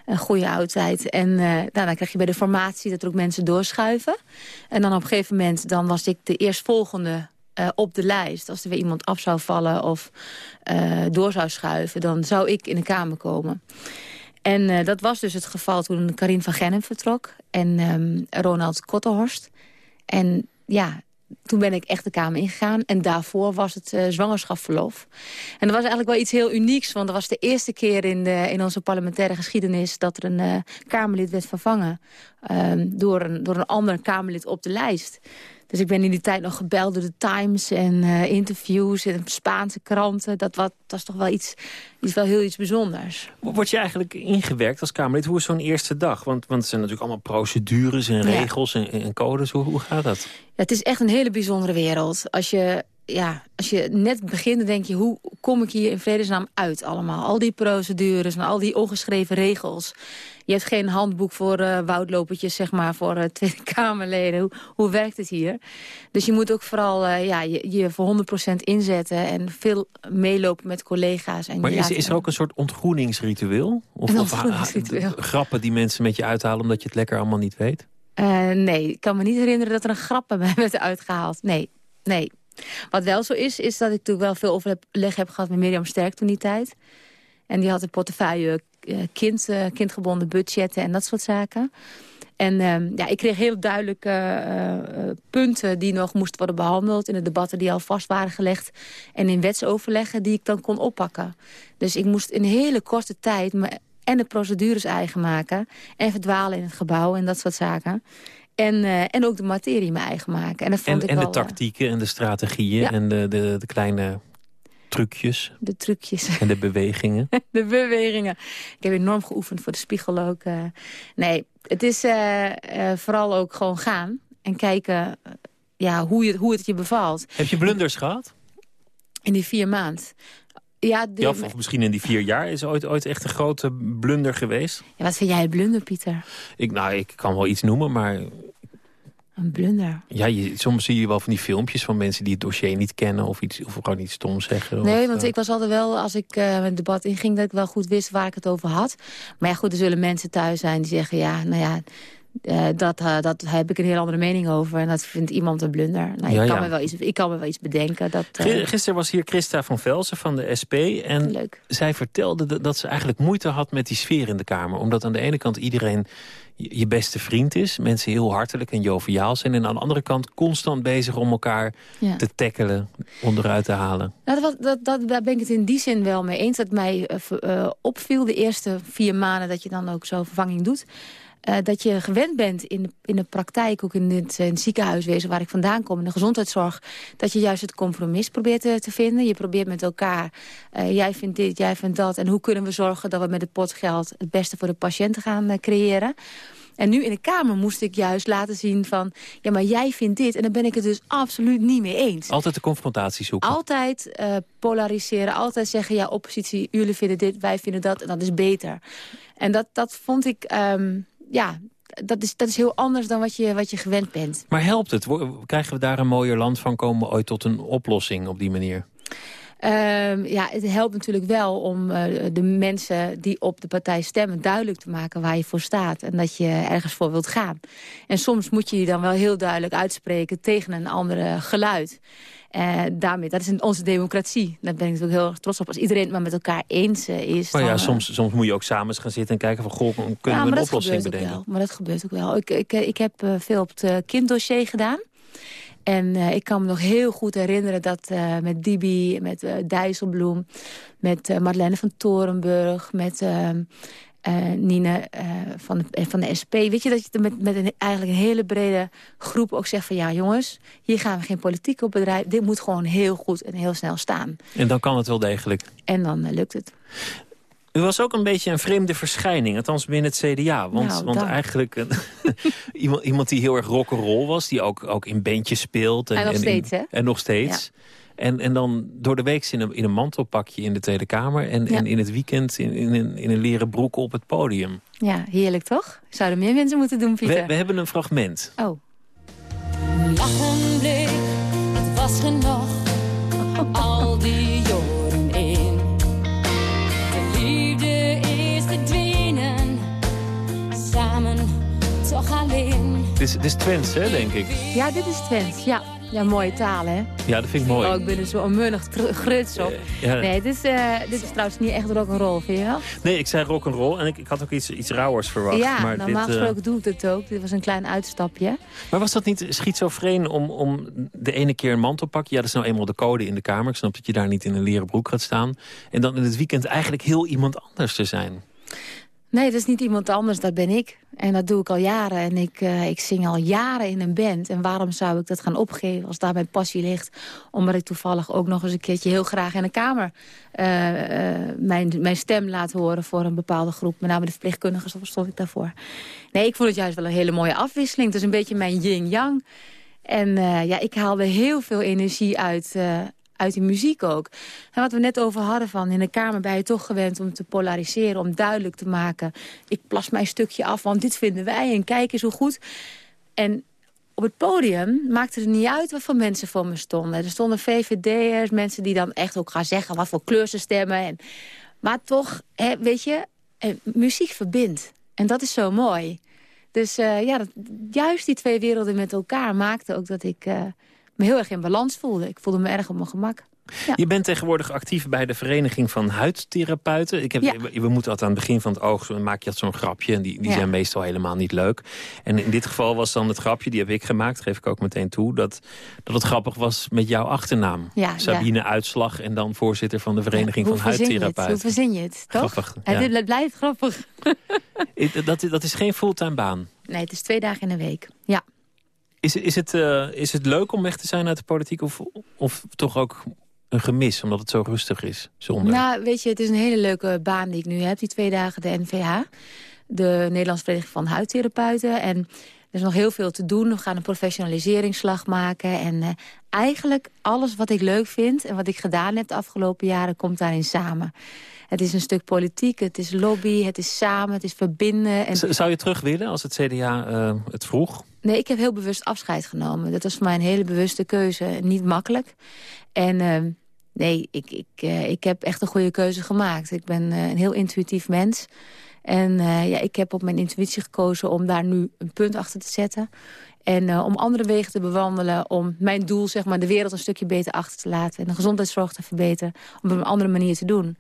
Een goede oudtijd. En eh, nou, dan krijg je bij de formatie dat er ook mensen doorschuiven. En dan op een gegeven moment dan was ik de eerstvolgende eh, op de lijst. Als er weer iemand af zou vallen of door zou schuiven... dan zou ik in de Kamer komen. En eh, dat was dus het geval toen Karin van Gennep vertrok. En ehm, Ronald Kotterhorst. En ja, toen ben ik echt de Kamer ingegaan. En daarvoor was het eh, zwangerschapsverlof. En dat was eigenlijk wel iets heel unieks. Want dat was de eerste keer in, in onze parlementaire geschiedenis... dat er een eh, Kamerlid werd vervangen ehm, door, een, door een ander Kamerlid op de lijst. Dus ik ben in die tijd nog gebeld door de Times en eh, interviews en Spaanse kranten. Dat was, dat was toch wel iets, iets, wel heel iets bijzonders. Word je eigenlijk ingewerkt als Kamerlid? Hoe is zo'n eerste dag? Want, want het zijn natuurlijk allemaal procedures en Ja. regels en, en codes. Hoe, hoe gaat dat? Ja, het is echt een hele bijzondere wereld. Als je, ja, als je net begint, dan denk je... hoe kom ik hier in vredesnaam uit allemaal? Al die procedures en al die ongeschreven regels. Je hebt geen handboek voor eh woudlopertjes, zeg maar, voor eh, Tweede Kamerleden. Hoe, hoe werkt het hier? Dus je moet ook vooral eh, ja, je, je voor 100% inzetten... en veel meelopen met collega's. En Maar is, is er ook een soort ontgroeningsritueel? Of, Een of grappen die mensen met je uithalen omdat je het lekker allemaal niet weet? Nee, ik kan me niet herinneren dat er een grap bij mij werd uitgehaald. Nee, nee. Wat wel zo is, is dat ik natuurlijk wel veel overleg heb gehad met Mirjam Sterk toen die tijd. En die had een portefeuille eh, kind, eh, kindgebonden budgetten en dat soort zaken. En ehm, ja, ik kreeg heel duidelijke eh, punten die nog moesten worden behandeld... in de debatten die al vast waren gelegd... en in wetsoverleggen die ik dan kon oppakken. Dus ik moest in hele korte tijd... me en de procedures eigen maken... en verdwalen in het gebouw en dat soort zaken. En, eh, en ook de materie me eigen maken. En, dat vond En, ik en de wel, eh, tactieken en de strategieën Ja. en de, de, de kleine trucjes de trucjes. en de bewegingen. de bewegingen. Ik heb enorm geoefend voor de spiegel ook. eh. nee, het is vooral ook gewoon gaan en kijken ja, hoe, je, hoe het je bevalt. Heb je blunders gehad? In die vier maand. Ja, de- of misschien in die vier jaar is ooit, ooit echt een grote blunder geweest. Ja, wat vind jij een blunder, Pieter? Ik, nou, ik kan wel iets noemen, maar Een blunder. ja, je, soms zie je wel van die filmpjes van mensen die het dossier niet kennen of, iets, of gewoon iets stoms zeggen. Nee, of, want eh, ik was altijd wel, als ik eh het debat inging... dat ik wel goed wist waar ik het over had. Maar ja, goed, er zullen mensen thuis zijn die zeggen... ja, nou ja, eh, dat, eh, dat heb ik een heel andere mening over. En dat vindt iemand een blunder. Nou, Ja, ik, kan ja. me wel iets, ik kan me wel iets bedenken. Dat, Gi- Gisteren was hier Christa van Velsen van de SP. En zij vertelde dat- ze eigenlijk moeite had met die sfeer in de Kamer. Omdat aan de ene kant iedereen je beste vriend is. Mensen heel hartelijk en joviaal zijn. En aan de andere kant constant bezig om elkaar Ja. te tackelen, onderuit te halen. Nou, dat, dat, dat, daar ben ik het in die zin wel mee eens. Dat mij opviel de eerste vier maanden dat je dan ook zo'n vervanging doet. Eh, dat je gewend bent in de, in de praktijk, ook in het, in het ziekenhuiswezen waar ik vandaan kom, in de gezondheidszorg, dat je juist het compromis probeert te, te vinden. Je probeert met elkaar, eh, jij vindt dit, jij vindt dat. En hoe kunnen we zorgen dat we met het potgeld het beste voor de patiënten gaan eh, creëren. En nu in de Kamer moest ik juist laten zien van... ja, maar jij vindt dit en dan ben ik het dus absoluut niet mee eens. Altijd de confrontatie zoeken. Altijd eh, polariseren, altijd zeggen... ja, oppositie, jullie vinden dit, wij vinden dat en dat is beter. En dat, dat vond ik, ehm, ja, dat is, dat is heel anders dan wat je, wat je gewend bent. Maar helpt het? Krijgen we daar een mooier land van? Komen we ooit tot een oplossing op die manier? Ehm, ja, het helpt natuurlijk wel om eh, de mensen die op de partij stemmen... duidelijk te maken waar je voor staat en dat je ergens voor wilt gaan. En soms moet je je dan wel heel duidelijk uitspreken tegen een andere geluid. Uh, daarmee, dat is onze democratie. Daar ben ik natuurlijk heel erg trots op. Als iedereen het maar met elkaar eens uh, is. Maar ja, dan, soms, soms moet je ook samen gaan zitten en kijken van... goh, kunnen ja, we een oplossing bedenken? Wel, maar dat gebeurt ook wel. Ik, ik, ik heb veel op het kinddossier gedaan. En uh, ik kan me nog heel goed herinneren dat uh, met Dibi, met uh, Dijsselbloem... met Madeleine van Torenburg, met Nine van, de, van de SP... weet je, dat je met, met een, eigenlijk een hele brede groep ook zegt van... ja jongens, hier gaan we geen politiek op bedrijf. Dit moet gewoon heel goed en heel snel staan. En dan kan het wel degelijk. En dan lukt het. U was ook een beetje een vreemde verschijning, althans binnen het CDA. Want, Nou, want eigenlijk een, iemand, iemand die heel erg rock'n'roll was... die ook, ook in bandjes speelt. En, En nog in- steeds, hè? En nog steeds. En, en dan door de week in een, in een mantelpakje in de Tweede Kamer... en, Ja. en in het weekend in, in, een, in een leren broek op het podium. Ja, heerlijk toch? Zouden meer mensen moeten doen, Pieter? We, we hebben een fragment. Oh. Het was genoeg. Al die jaren in. De liefde is verdwenen. Samen, toch alleen. Het is, het is Twents, hè, denk ik. Ja, dit is Twents. Ja, ja mooie taal, hè? Ja, dat vind ik mooi. Oh, ik ben er zo onmunnig tr- gruts op. ja. Nee, dit is, eh, dit is trouwens niet echt rock'n'roll, vind je wel? Nee, ik zei rock'n'roll en ik, ik had ook iets, iets rauwers verwacht. ja, maar normaal dit, eh, gesproken doe ik het ook. Dit was een klein uitstapje. Maar was dat niet schizofreen om, om de ene keer een mantelpak... ja, dat is nou eenmaal de code in de kamer. Ik snap dat je daar niet in een leren broek gaat staan. En dan in het weekend eigenlijk heel iemand anders te zijn. Nee, dat is niet iemand anders, dat ben ik. En dat doe ik al jaren. En ik, eh, ik zing al jaren in een band. En waarom zou ik dat gaan opgeven als daar mijn passie ligt? Omdat ik toevallig ook nog eens een keertje heel graag in de kamer... eh, eh, mijn, mijn stem laat horen voor een bepaalde groep. Met name de verpleegkundigen, stond ik daarvoor. Nee, ik vond het juist wel een hele mooie afwisseling. Het is een beetje mijn yin-yang. En ja, ik haalde heel veel energie uit, uit die muziek ook. En wat we net over hadden van, in de Kamer ben je toch gewend om te polariseren, om duidelijk te maken, ik plas mijn stukje af, want dit vinden wij en kijk eens hoe goed. En op het podium maakte het niet uit wat voor mensen voor me stonden. Er stonden VVD'ers, mensen die dan echt ook gaan zeggen wat voor kleur ze stemmen. En, maar toch, weet je, eh, muziek verbindt. En dat is zo mooi. Dus eh, ja, dat, juist die twee werelden met elkaar maakte ook dat ik eh, me heel erg in balans voelde. Ik voelde me erg op mijn gemak. Je bent tegenwoordig actief bij de Vereniging van Huidtherapeuten. Ik heb, Ja. we, moeten altijd aan het begin van het oog... zo- maak je dat zo'n grapje en die, die Ja. zijn meestal helemaal niet leuk. En in dit geval was dan het grapje, die heb ik gemaakt... geef ik ook meteen toe, dat, dat het grappig was met jouw achternaam. Ja, Sabine Uitslag en dan voorzitter van de Vereniging van het? Hoe Huidtherapeuten. verzin je het, toch? Grappig, En ja. dit blijft grappig. Dat, dat is geen fulltime baan. Nee, het is twee dagen in de week. Ja. Is, is, het, eh, is het leuk om weg te zijn uit de politiek of, of toch ook een gemis... omdat het zo rustig is zonder... Nou, weet je, het is een hele leuke baan die ik nu heb. Die twee dagen de NVH. De Nederlandse Vereniging van Huidtherapeuten. En er is nog heel veel te doen. We gaan een professionaliseringsslag maken. En eh, eigenlijk alles wat ik leuk vind en wat ik gedaan heb de afgelopen jaren... komt daarin samen. Het is een stuk politiek, het is lobby, het is samen, het is verbinden. En... Zou je terug willen als het CDA eh, het vroeg? Nee, ik heb heel bewust afscheid genomen. Dat was voor mij een hele bewuste keuze. Niet makkelijk. En ehm, nee, ik, ik, eh, ik heb echt een goede keuze gemaakt. Ik ben eh, een heel intuïtief mens. En ja, ik heb op mijn intuïtie gekozen om daar nu een punt achter te zetten. En om andere wegen te bewandelen. Om mijn doel, zeg maar, de wereld een stukje beter achter te laten. En de gezondheidszorg te verbeteren. Om het op een andere manier te doen.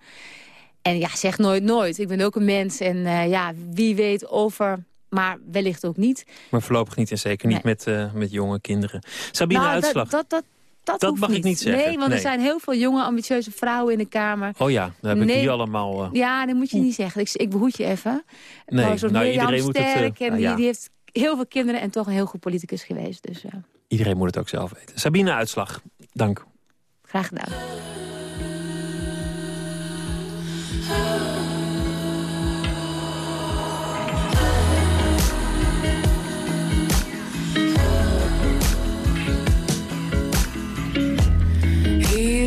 En ja, zeg nooit nooit. Ik ben ook een mens. En eh, ja, wie weet over... Maar wellicht ook niet. Maar voorlopig niet en zeker niet met, eh, met jonge kinderen. Sabine Nou, Uitslag. Dat, dat, dat, Dat mag ik niet zeggen, Nee, want nee. er zijn heel veel jonge, ambitieuze vrouwen in de Kamer. Oh ja, daar heb ik Nee. die allemaal... eh, Ja, dat moet je niet zeggen. Ik, ik behoed je even. Nee, nou, iedereen moet het, en nou die, ja. die heeft heel veel kinderen en toch een heel goed politicus geweest. Dus Iedereen moet het ook zelf weten. Sabine Uitslag, dank. graag gedaan.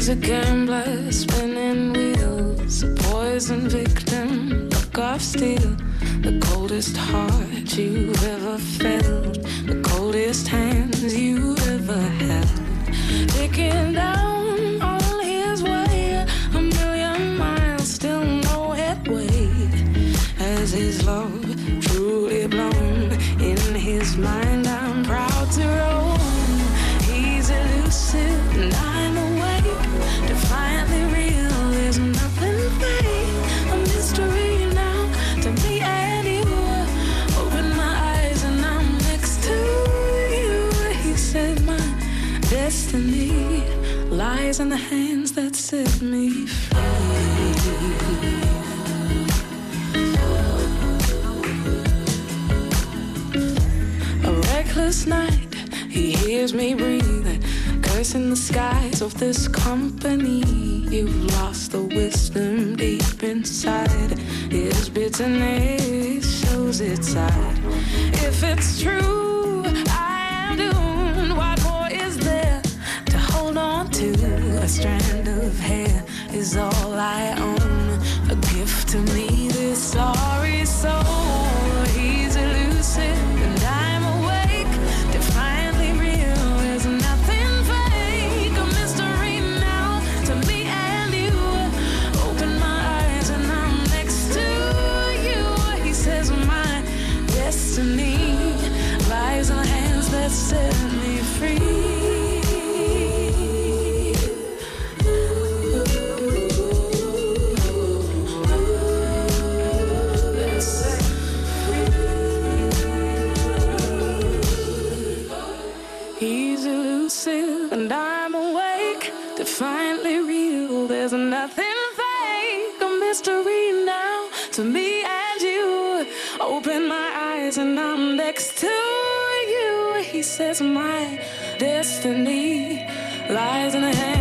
He's a gambler spinning wheels, a poison victim, look off steel. The coldest heart you've ever felt, the coldest hands you ever held. Taking down lies in the hands that set me free. A reckless night, he hears me breathing, cursing the skies of this company. You've lost the wisdom deep inside. His bitterness shows its side. If it's true, A strand of hair is all I own. A gift to me, this sorry soul. My destiny lies in the hands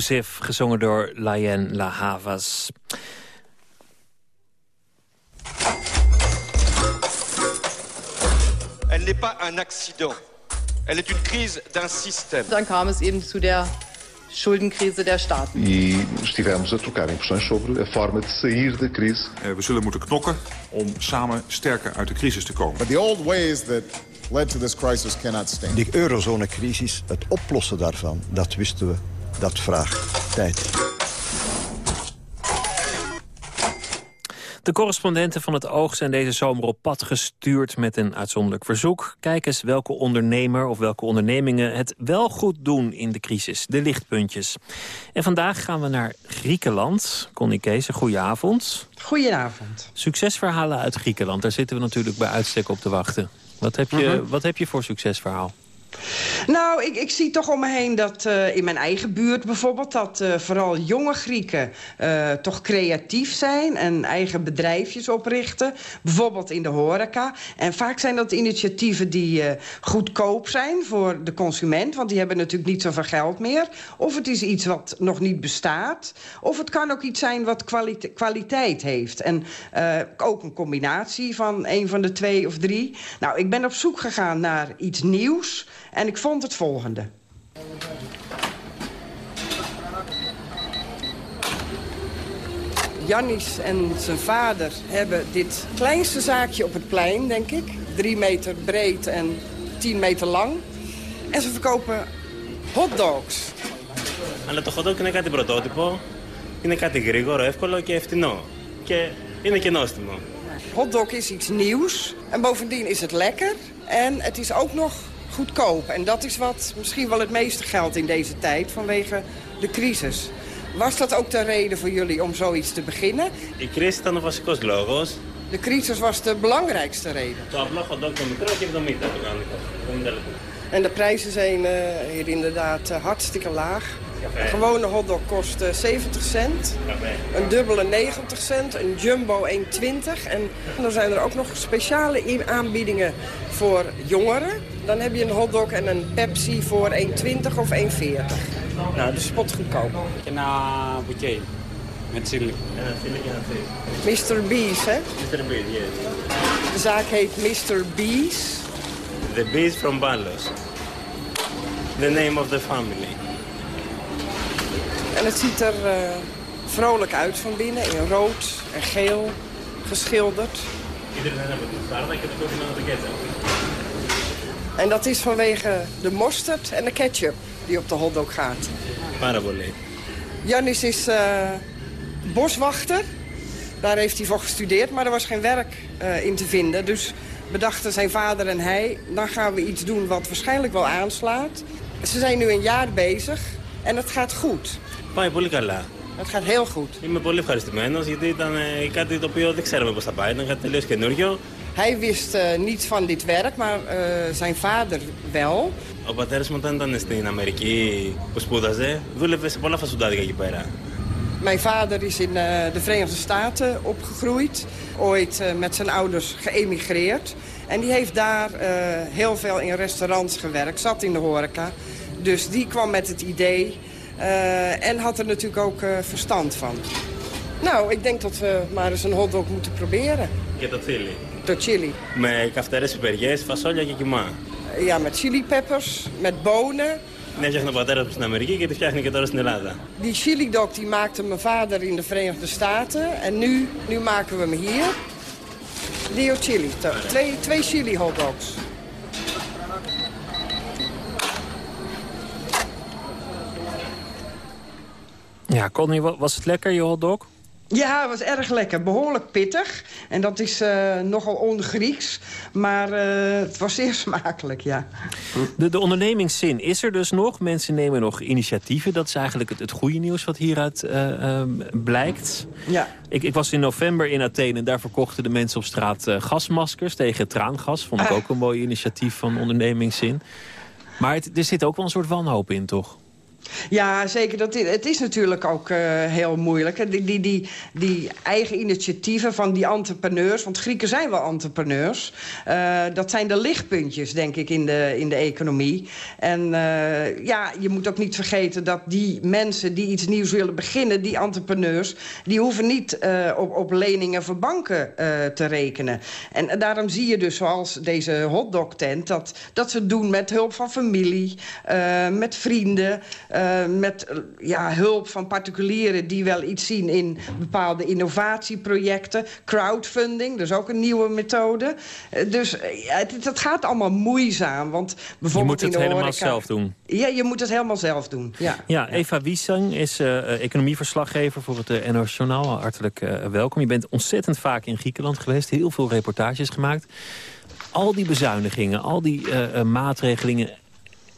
Elusive, gezongen door Layen La Havas. Elle n'est pas un accident. Elle est une crise d'un système. Dann kam es eben zu der Schuldenkrise der Staaten. E estivemos a trocar impressões sobre a forma de sair da crise. Eh, We zullen moeten knokken om samen sterker uit de crisis te komen. But the old ways that led to this crisis cannot stand. Die eurozonecrisis, het oplossen daarvan, dat wisten we, dat vraagt tijd. De correspondenten van het Oog zijn deze zomer op pad gestuurd met een uitzonderlijk verzoek. Kijk eens welke ondernemer of welke ondernemingen het wel goed doen in de crisis. De lichtpuntjes. En vandaag gaan we naar Griekenland. Connie Kees, een goede avond. Goedenavond. Succesverhalen uit Griekenland, daar zitten we natuurlijk bij uitstek op te wachten. Wat heb je, Mhm. wat heb je voor succesverhaal? Nou, ik, ik zie toch om me heen dat eh, in mijn eigen buurt bijvoorbeeld... dat eh, vooral jonge Grieken eh, toch creatief zijn en eigen bedrijfjes oprichten. Bijvoorbeeld in de horeca. En vaak zijn dat initiatieven die goedkoop zijn voor de consument... want die hebben natuurlijk niet zoveel geld meer. Of het is iets wat nog niet bestaat. Of het kan ook iets zijn wat kwalite- kwaliteit heeft. En ook een combinatie van een van de twee of drie. Nou, ik ben op zoek gegaan naar iets nieuws... En ik vond het volgende. Jannis en zijn vader hebben dit kleinste zaakje op het plein, denk ik. Drie meter breed en tien meter lang. En ze verkopen hotdogs. Αλλά το hot dog είναι κάτι πρωτότυπο, είναι κάτι γρήγορο, εύκολο και φτηνό. Και είναι και νόστιμο. Hotdog is iets nieuws. En bovendien is het lekker. En het is ook nog en dat is wat misschien wel het meeste geldt in deze tijd vanwege de crisis. Was dat ook de reden voor jullie om zoiets te beginnen? De crisis was ik logos. De crisis was de belangrijkste reden. En de prijzen zijn eh, hier inderdaad eh, hartstikke laag. Een gewone hotdog kost eh, 70 cent. Een dubbele 90 cent. Een jumbo 1,20. En dan zijn er ook nog speciale aanbiedingen voor jongeren. Dan heb je een hotdog en een Pepsi voor 1,20 of 1,40. Nou, dus spotgoedkoop. En eh, Na boetje met chili. En een en een. Mr. Bees, hè? Mr. Bees, yes. De zaak heet Mr. Bees. The Bees from Ballos. The name of the family. En het ziet er eh, vrolijk uit van binnen, in rood en geel, geschilderd. Iedereen heeft het ook de En dat is vanwege de mosterd en de ketchup die op de hotdog gaat. Parabole. Janis is eh, boswachter. Daar heeft hij voor gestudeerd, maar er was geen werk eh, in te vinden. Dus bedachten zijn vader en hij, dan gaan we iets doen wat waarschijnlijk wel aanslaat. Ze zijn nu een jaar bezig en het gaat goed. Πάει πολύ καλά. Het gaat heel goed. Είμαι πολύ ευχαριστημένος γιατί ήταν ε, κάτι το οποίο δεν ξέραμε πώς θα πάει. Ήταν κάτι τελείως καινούριο. Hij wist eh, niets van dit werk, maar eh, zijn vader wel. Ο πατέρας μου όταν ήταν στην Αμερική που σπούδαζε, δούλευε σε πολλά φασουντάδικα εκεί πέρα. Mijn vader is in eh, de Verenigde Staten opgegroeid. Ooit eh, met zijn ouders geëmigreerd. En die heeft daar eh, heel veel in restaurants gewerkt. Zat in de horeca. Dus die kwam met het idee. eh, en had er natuurlijk ook eh, verstand van. Nou, ik denk dat we maar eens een hotdog moeten proberen. En dat chili. De chili. Met kafteres peperjes, fasolia en kima. Eh, ja, met chilipeppers, met bonen. Nee, zeg nog wat ergens in Amerika, dat krijg je het in Nederland. Die nou, chili dog die maakte mijn vader in de Verenigde Staten. En nu, nu maken we hem hier. Leo chili, twee, twee chili hotdogs. Ja, Connie, wa- was het lekker, je hotdog? Ja, het was erg lekker. Behoorlijk pittig. En dat is eh, nogal on-Grieks. Maar eh, het was zeer smakelijk, ja. De, de ondernemingszin is er dus nog. Mensen nemen nog initiatieven. Dat is eigenlijk het, het goede nieuws wat hieruit eh, ehm, blijkt. Ja. Ik, ik was in november in Athene en daar verkochten de mensen op straat gasmaskers tegen traangas. Vond ik Ah. ook een mooi initiatief van ondernemingszin. Maar het, er zit ook wel een soort wanhoop in, toch? Ja, zeker. Dat, het is natuurlijk ook eh, heel moeilijk. Die, die, die, die eigen initiatieven van die entrepreneurs... want Grieken zijn wel entrepreneurs... eh, dat zijn de lichtpuntjes, denk ik, in de, in de economie. En eh, ja, je moet ook niet vergeten dat die mensen die iets nieuws willen beginnen... die entrepreneurs, die hoeven niet op, op leningen van banken te rekenen. En daarom zie je dus, zoals deze hotdog-tent... Dat, dat ze het doen met hulp van familie, met vrienden... eh, met ja, hulp van particulieren die wel iets zien in bepaalde innovatieprojecten. Crowdfunding, dat is ook een nieuwe methode. Eh, dus eh, ja, het, het gaat allemaal moeizaam. Want Je bijvoorbeeld moet het helemaal horeca- zelf doen. Ja, je moet het helemaal zelf doen. Ja. Ja, Eva Wiesang is economieverslaggever voor het uh, NOS Journaal. Hartelijk eh, welkom. Je bent ontzettend vaak in Griekenland geweest. Heel veel reportages gemaakt. Al die bezuinigingen, al die eh, eh, maatregelingen...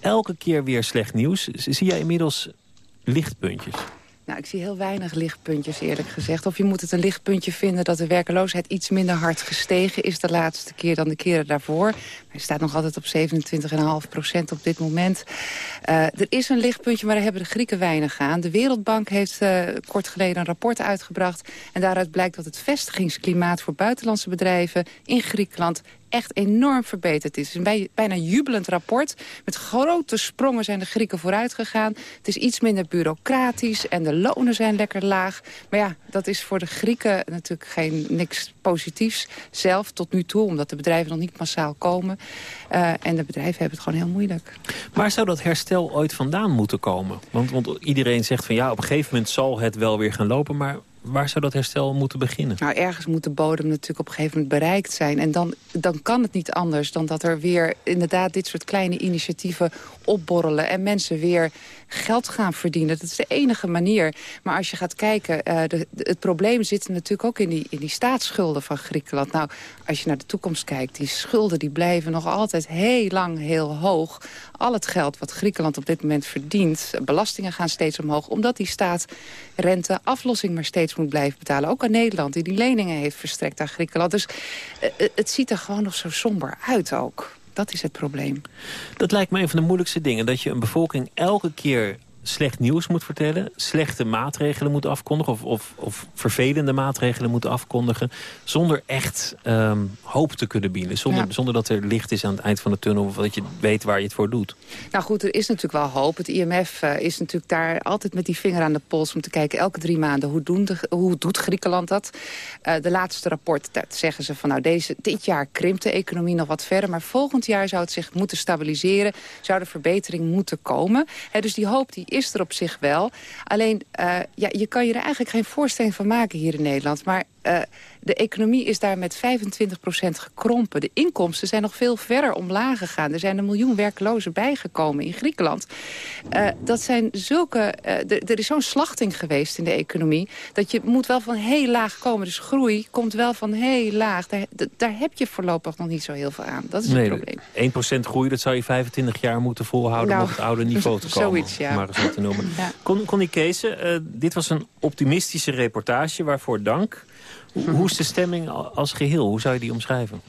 elke keer weer slecht nieuws. Zie jij inmiddels lichtpuntjes? Nou, ik zie heel weinig lichtpuntjes eerlijk gezegd. Of je moet het een lichtpuntje vinden dat de werkeloosheid iets minder hard gestegen is de laatste keer dan de keren daarvoor. Hij staat nog altijd op 27,5 procent op dit moment. Uh, er is een lichtpuntje, maar daar hebben de Grieken weinig aan. De Wereldbank heeft uh, kort geleden een rapport uitgebracht. En daaruit blijkt dat het vestigingsklimaat voor buitenlandse bedrijven in Griekenland echt enorm verbeterd is. Het een bijna jubelend rapport. Met grote sprongen zijn de Grieken vooruit gegaan. Het is iets minder bureaucratisch en de lonen zijn lekker laag. Maar ja, dat is voor de Grieken natuurlijk geen, niks positiefs zelf tot nu toe. Omdat de bedrijven nog niet massaal komen. Uh, en de bedrijven hebben het gewoon heel moeilijk. Waar zou dat herstel ooit vandaan moeten komen? Want, want iedereen zegt van ja, op een gegeven moment zal het wel weer gaan lopen. Maar waar zou dat herstel moeten beginnen? Nou, ergens moet de bodem natuurlijk op een gegeven moment bereikt zijn. En dan, dan kan het niet anders dan dat er weer inderdaad dit soort kleine initiatieven opborrelen. En mensen weer geld gaan verdienen. Dat is de enige manier. Maar als je gaat kijken, de, de, het probleem zit natuurlijk ook in die, in die staatsschulden van Griekenland. Nou, als je naar de toekomst kijkt, die schulden die blijven nog altijd heel lang heel hoog. Al het geld wat Griekenland op dit moment verdient, belastingen gaan steeds omhoog. Omdat die staat rente aflossing maar steeds moet blijven betalen. Ook aan Nederland, die die leningen heeft verstrekt aan Griekenland. Dus uh, het ziet er gewoon nog zo somber uit ook. Dat is het probleem. Dat lijkt me een van de moeilijkste dingen. Dat je een bevolking elke keer slecht nieuws moet vertellen... slechte maatregelen moet afkondigen... of, of, of vervelende maatregelen moet afkondigen... zonder echt ehm, hoop te kunnen bieden. Zonder, zonder dat er licht is aan het eind van de tunnel... of dat je weet waar je het voor doet. Nou goed, er is natuurlijk wel hoop. Het IMF uh, is natuurlijk daar altijd met die vinger aan de pols... om te kijken elke drie maanden hoe, doen de, hoe doet Griekenland dat. Uh, de laatste rapport dat zeggen ze van... nou deze, dit jaar krimpt de economie nog wat verder... maar volgend jaar zou het zich moeten stabiliseren... zou de verbetering moeten komen. He, dus die hoop die is er op zich wel. Alleen, uh, ja, je kan je er eigenlijk geen voorstelling van maken hier in Nederland. Maar uh, de economie is daar met 25% gekrompen. De inkomsten zijn nog veel verder omlaag gegaan. Er zijn een miljoen werklozen bijgekomen in Griekenland. Uh, dat zijn zulke... Uh, er is zo'n slachting geweest in de economie... dat je moet wel van heel laag komen. Dus groei komt wel van heel laag. Daar, daar heb je voorlopig nog niet zo heel veel aan. Dat is nee, het probleem. 1% groei, dat zou je 25 jaar moeten volhouden... Nou, om op het oude niveau te komen. Zoiets, ja. Maar eens wat te noemen. ja. Con Connie Kees, dit was een optimistische reportage, waarvoor dank... Hoe is de stemming als geheel? Hoe zou je die omschrijven?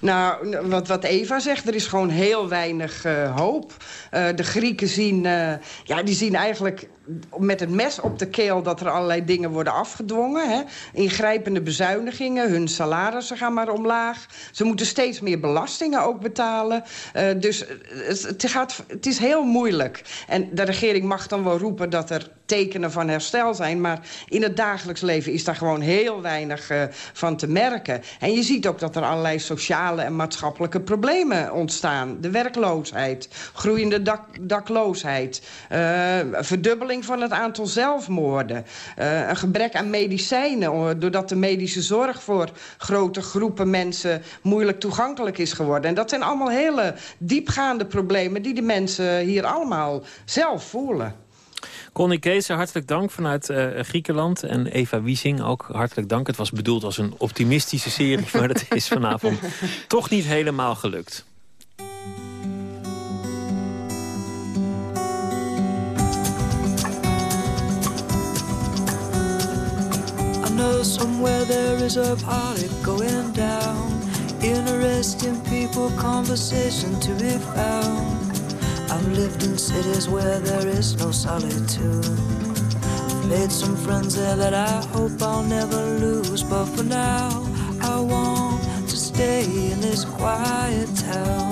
Nou, wat, wat Eva zegt, er is gewoon heel weinig uh, hoop. Uh, de Grieken zien, uh, ja, die zien eigenlijk met het mes op de keel dat er allerlei dingen worden afgedwongen. Hè. Ingrijpende bezuinigingen, hun salarissen gaan maar omlaag. Ze moeten steeds meer belastingen ook betalen. Uh, dus het, gaat, het is heel moeilijk. En de regering mag dan wel roepen dat er tekenen van herstel zijn... maar in het dagelijks leven is daar gewoon heel weinig uh, van te merken. En je ziet ook dat er allerlei sociale en maatschappelijke problemen ontstaan. De werkloosheid, groeiende dak, dakloosheid, verdubbeling van het aantal zelfmoorden. Uh, een gebrek aan medicijnen, doordat de medische zorg voor grote groepen mensen moeilijk toegankelijk is geworden. En dat zijn allemaal hele diepgaande problemen die de mensen hier allemaal zelf voelen. Connie Kees, hartelijk dank vanuit uh, Griekenland. En Eva Wiesing ook hartelijk dank. Het was bedoeld als een optimistische serie, maar dat is vanavond toch niet helemaal gelukt. Know somewhere there is a party going down. Interesting people, conversation to be found. I've lived in cities where there is no solitude. I've made some friends there that I hope I'll never lose. But for now, I want to stay in this quiet town.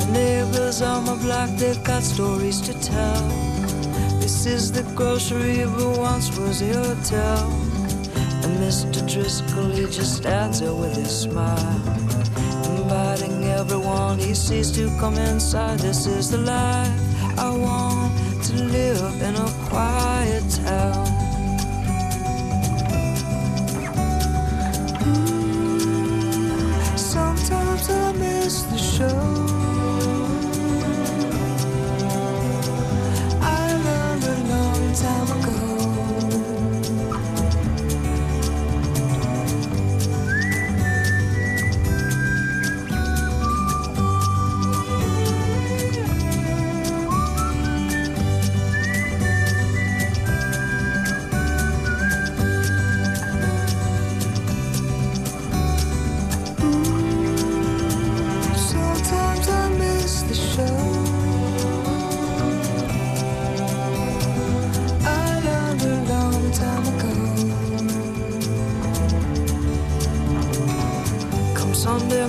The neighbors on my block, they've got stories to tell. This is the grocery, but once was a hotel. And Mr. Driscoll, he just stands there with his smile, inviting everyone he sees to come inside. This is the life I want to live in a quiet town. Mm, sometimes I miss the show.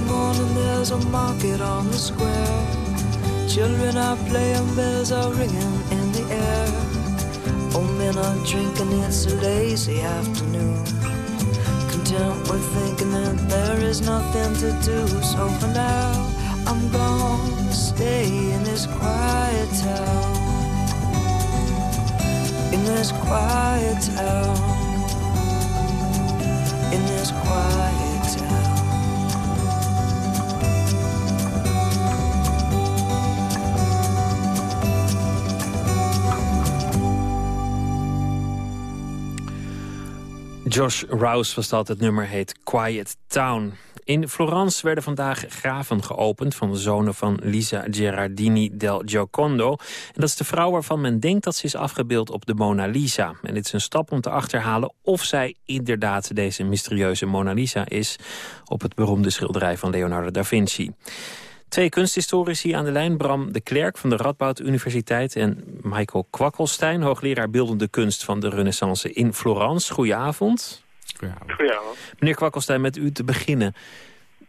Morning, there's a market on the square. Children are playing, bells are ringing in the air. Old men are drinking, it's a lazy afternoon. Content with thinking that there is nothing to do. So for now, I'm gonna stay in this quiet town in this quiet town, Josh Rouse was dat, het nummer heet Quiet Town. In Florence werden vandaag graven geopend van de zonen van Lisa Gerardini del Giocondo. En dat is de vrouw waarvan men denkt dat ze is afgebeeld op de Mona Lisa. En dit is een stap om te achterhalen of zij inderdaad deze mysterieuze Mona Lisa is... op het beroemde schilderij van Leonardo da Vinci. Twee kunsthistorici aan de lijn. Bram de Klerk van de Radboud Universiteit... en Michael Kwakkelstein, hoogleraar beeldende kunst... van de Renaissance in Florence. Goedenavond. Goedenavond. Meneer Kwakkelstein, met u te beginnen.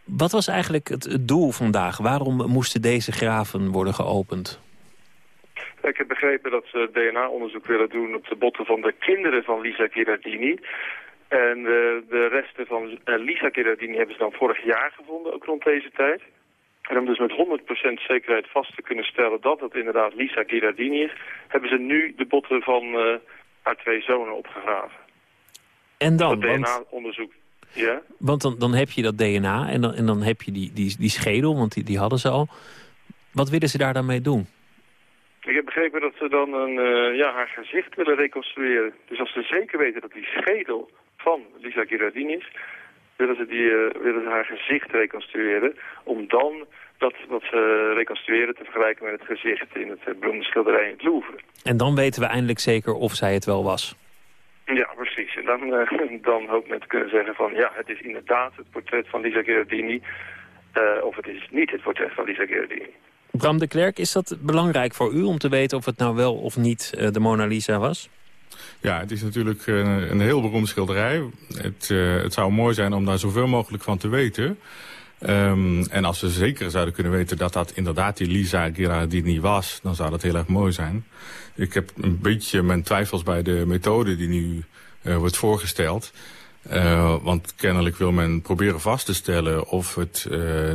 Wat was eigenlijk het, het doel vandaag? Waarom moesten deze graven worden geopend? Ik heb begrepen dat ze DNA-onderzoek willen doen op de botten van de kinderen van Lisa Ghirardini. En uh, de resten van uh, Lisa Ghirardini hebben ze dan vorig jaar gevonden, ook rond deze tijd. En om dus met 100% zekerheid vast te kunnen stellen dat het inderdaad Lisa Ghirardini is, hebben ze nu de botten van uh, haar twee zonen opgegraven. En dan? Dat DNA-onderzoek. Ja? Want dan, dan heb je dat DNA en dan, en dan heb je die, die, die schedel, want die, die hadden ze al. Wat willen ze daar dan mee doen? Ik heb begrepen dat ze dan een, uh, ja, haar gezicht willen reconstrueren. Dus als ze zeker weten dat die schedel van Lisa Ghirardini is, willen ze, die, uh, willen ze haar gezicht reconstrueren. Om dan dat wat ze reconstrueren te vergelijken met het gezicht in het uh, beroemde schilderij in het Louvre. En dan weten we eindelijk zeker of zij het wel was. Ja, precies. En dan, dan hoopt men te kunnen zeggen van ja, het is inderdaad het portret van Lisa Ghirardini. of het is niet het portret van Lisa Ghirardini. Bram de Klerk, is dat belangrijk voor u om te weten of het nou wel of niet uh, de Mona Lisa was? Ja, het is natuurlijk een, een heel beroemd schilderij. Het, uh, het zou mooi zijn om daar zoveel mogelijk van te weten. Um, en als we zeker zouden kunnen weten dat dat inderdaad die Lisa Ghirardini was... dan zou dat heel erg mooi zijn. Ik heb een beetje mijn twijfels bij de methode die nu uh, wordt voorgesteld... Want kennelijk wil men proberen vast te stellen of het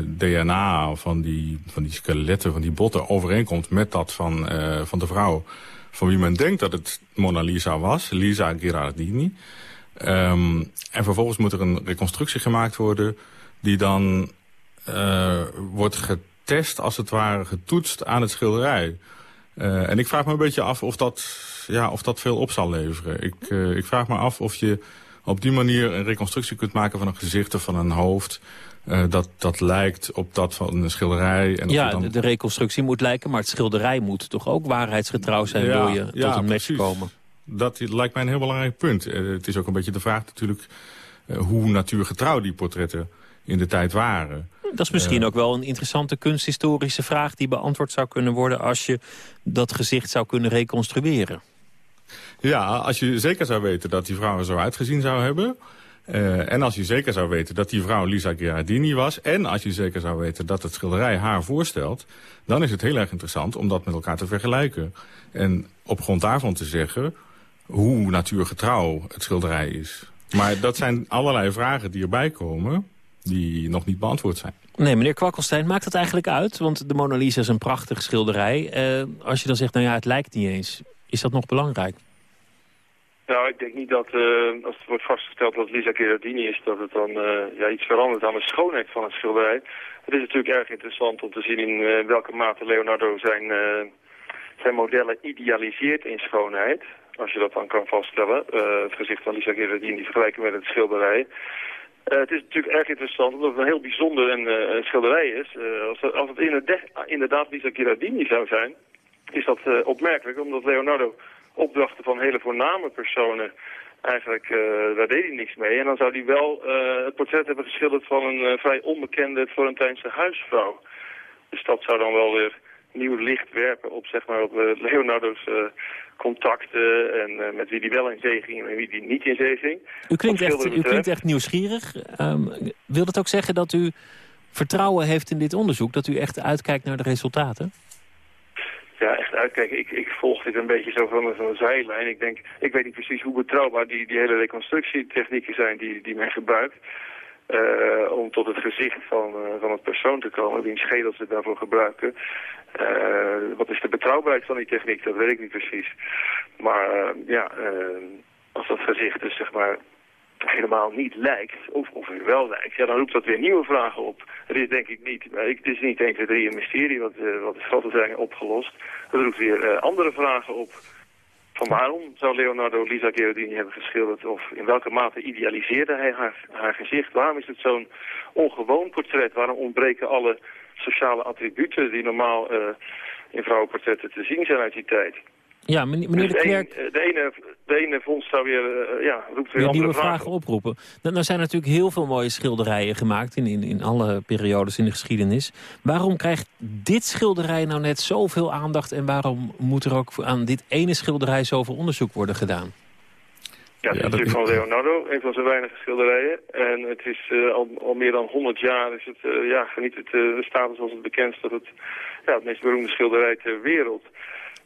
DNA van die, van die skeletten, van die botten overeenkomt met dat van, van de vrouw van wie men denkt dat het Mona Lisa was, Lisa Ghirardini. Um, en vervolgens moet er een reconstructie gemaakt worden die dan wordt getest, als het ware getoetst aan het schilderij. en ik vraag me een beetje af of dat, ja, of dat veel op zal leveren. Ik, ik vraag me af of je op die manier een reconstructie kunt maken van een gezicht of van een hoofd. Uh, dat, dat lijkt op dat van een schilderij. En ja, dan... de, reconstructie moet lijken, maar het schilderij moet toch ook waarheidsgetrouw zijn... Ja, wil je tot een match komen. Dat lijkt mij een heel belangrijk punt. Uh, het is ook een beetje de vraag natuurlijk uh, hoe natuurgetrouw die portretten in de tijd waren. Dat is misschien ook wel een interessante kunsthistorische vraag... die beantwoord zou kunnen worden als je dat gezicht zou kunnen reconstrueren. Ja, als je zeker zou weten dat die vrouw er zo uitgezien zou hebben... Uh, en als je zeker zou weten dat die vrouw Lisa Ghirardini was... en als je zeker zou weten dat het schilderij haar voorstelt... dan is het heel erg interessant om dat met elkaar te vergelijken. En op grond daarvan te zeggen hoe natuurgetrouw het schilderij is. Maar dat zijn allerlei vragen die erbij komen... die nog niet beantwoord zijn. Nee, meneer Kwakkelstein, maakt dat eigenlijk uit? Want de Mona Lisa is een prachtig schilderij. Uh, als je dan zegt, nou ja, het lijkt niet eens. Is dat nog belangrijk? Nou, ik denk niet dat uh, als het wordt vastgesteld dat Lisa Ghirardini is, dat het dan uh, ja, iets verandert aan de schoonheid van het schilderij. Het is natuurlijk erg interessant om te zien in uh, welke mate Leonardo zijn, zijn modellen idealiseert in schoonheid. Als je dat dan kan vaststellen, het gezicht van Lisa Ghirardini vergelijken met het schilderij. het is natuurlijk erg interessant omdat het een heel bijzonder een, schilderij is. als, het, als het inderdaad Lisa Ghirardini zou zijn, is dat opmerkelijk, omdat Leonardo opdrachten van hele voorname personen, eigenlijk, uh, daar deed hij niks mee. En dan zou hij wel uh, het portret hebben geschilderd van een uh, vrij onbekende Florentijnse huisvrouw. Dus dat zou dan wel weer nieuw licht werpen op, zeg maar, op Leonardo's contacten en met wie die wel in zee ging en wie die niet in zee ging. U klinkt, echt, u klinkt echt nieuwsgierig. Um, wil dat ook zeggen dat u vertrouwen heeft in dit onderzoek? Dat u echt uitkijkt naar de resultaten? Ik, ik volg dit een beetje zo van, van een zijlijn. Ik denk, ik weet niet precies hoe betrouwbaar die, die hele reconstructietechnieken zijn die, die men gebruikt. Uh, om tot het gezicht van, uh, van het persoon te komen, wiens schedel ze daarvoor gebruiken. Uh, wat is de betrouwbaarheid van die techniek? Dat weet ik niet precies. Maar ja, als dat gezicht dus zeg maar helemaal niet lijkt, of, of wel lijkt, ja, dan roept dat weer nieuwe vragen op. Het is denk ik niet, het is niet 1, 2, 3 een mysterie wat, uh, wat is grote zijn opgelost. Het roept weer uh, andere vragen op. Van waarom zou Leonardo Lisa Ghirardini hebben geschilderd? Of in welke mate idealiseerde hij haar, haar gezicht? Waarom is het zo'n ongewoon portret? Waarom ontbreken alle sociale attributen die normaal in vrouwenportretten te zien zijn uit die tijd? Ja, meneer, meneer Dus de de, Klerk... een- de ene, de ene vondst zou weer, eh, ja, roept weer weer andere nieuwe vragen vragen oproepen. Nou, nou zijn natuurlijk heel veel mooie schilderijen gemaakt... In, in, in alle periodes in de geschiedenis. Waarom krijgt dit schilderij nou net zoveel aandacht... en waarom moet er ook aan dit ene schilderij zoveel onderzoek worden gedaan? Ja, het is natuurlijk van Leonardo, een van zijn weinige schilderijen. En het is eh, al, al meer dan 100 jaar is het, eh, ja, geniet het eh, de status als het bekendst dat het ja, het meest beroemde schilderij ter wereld.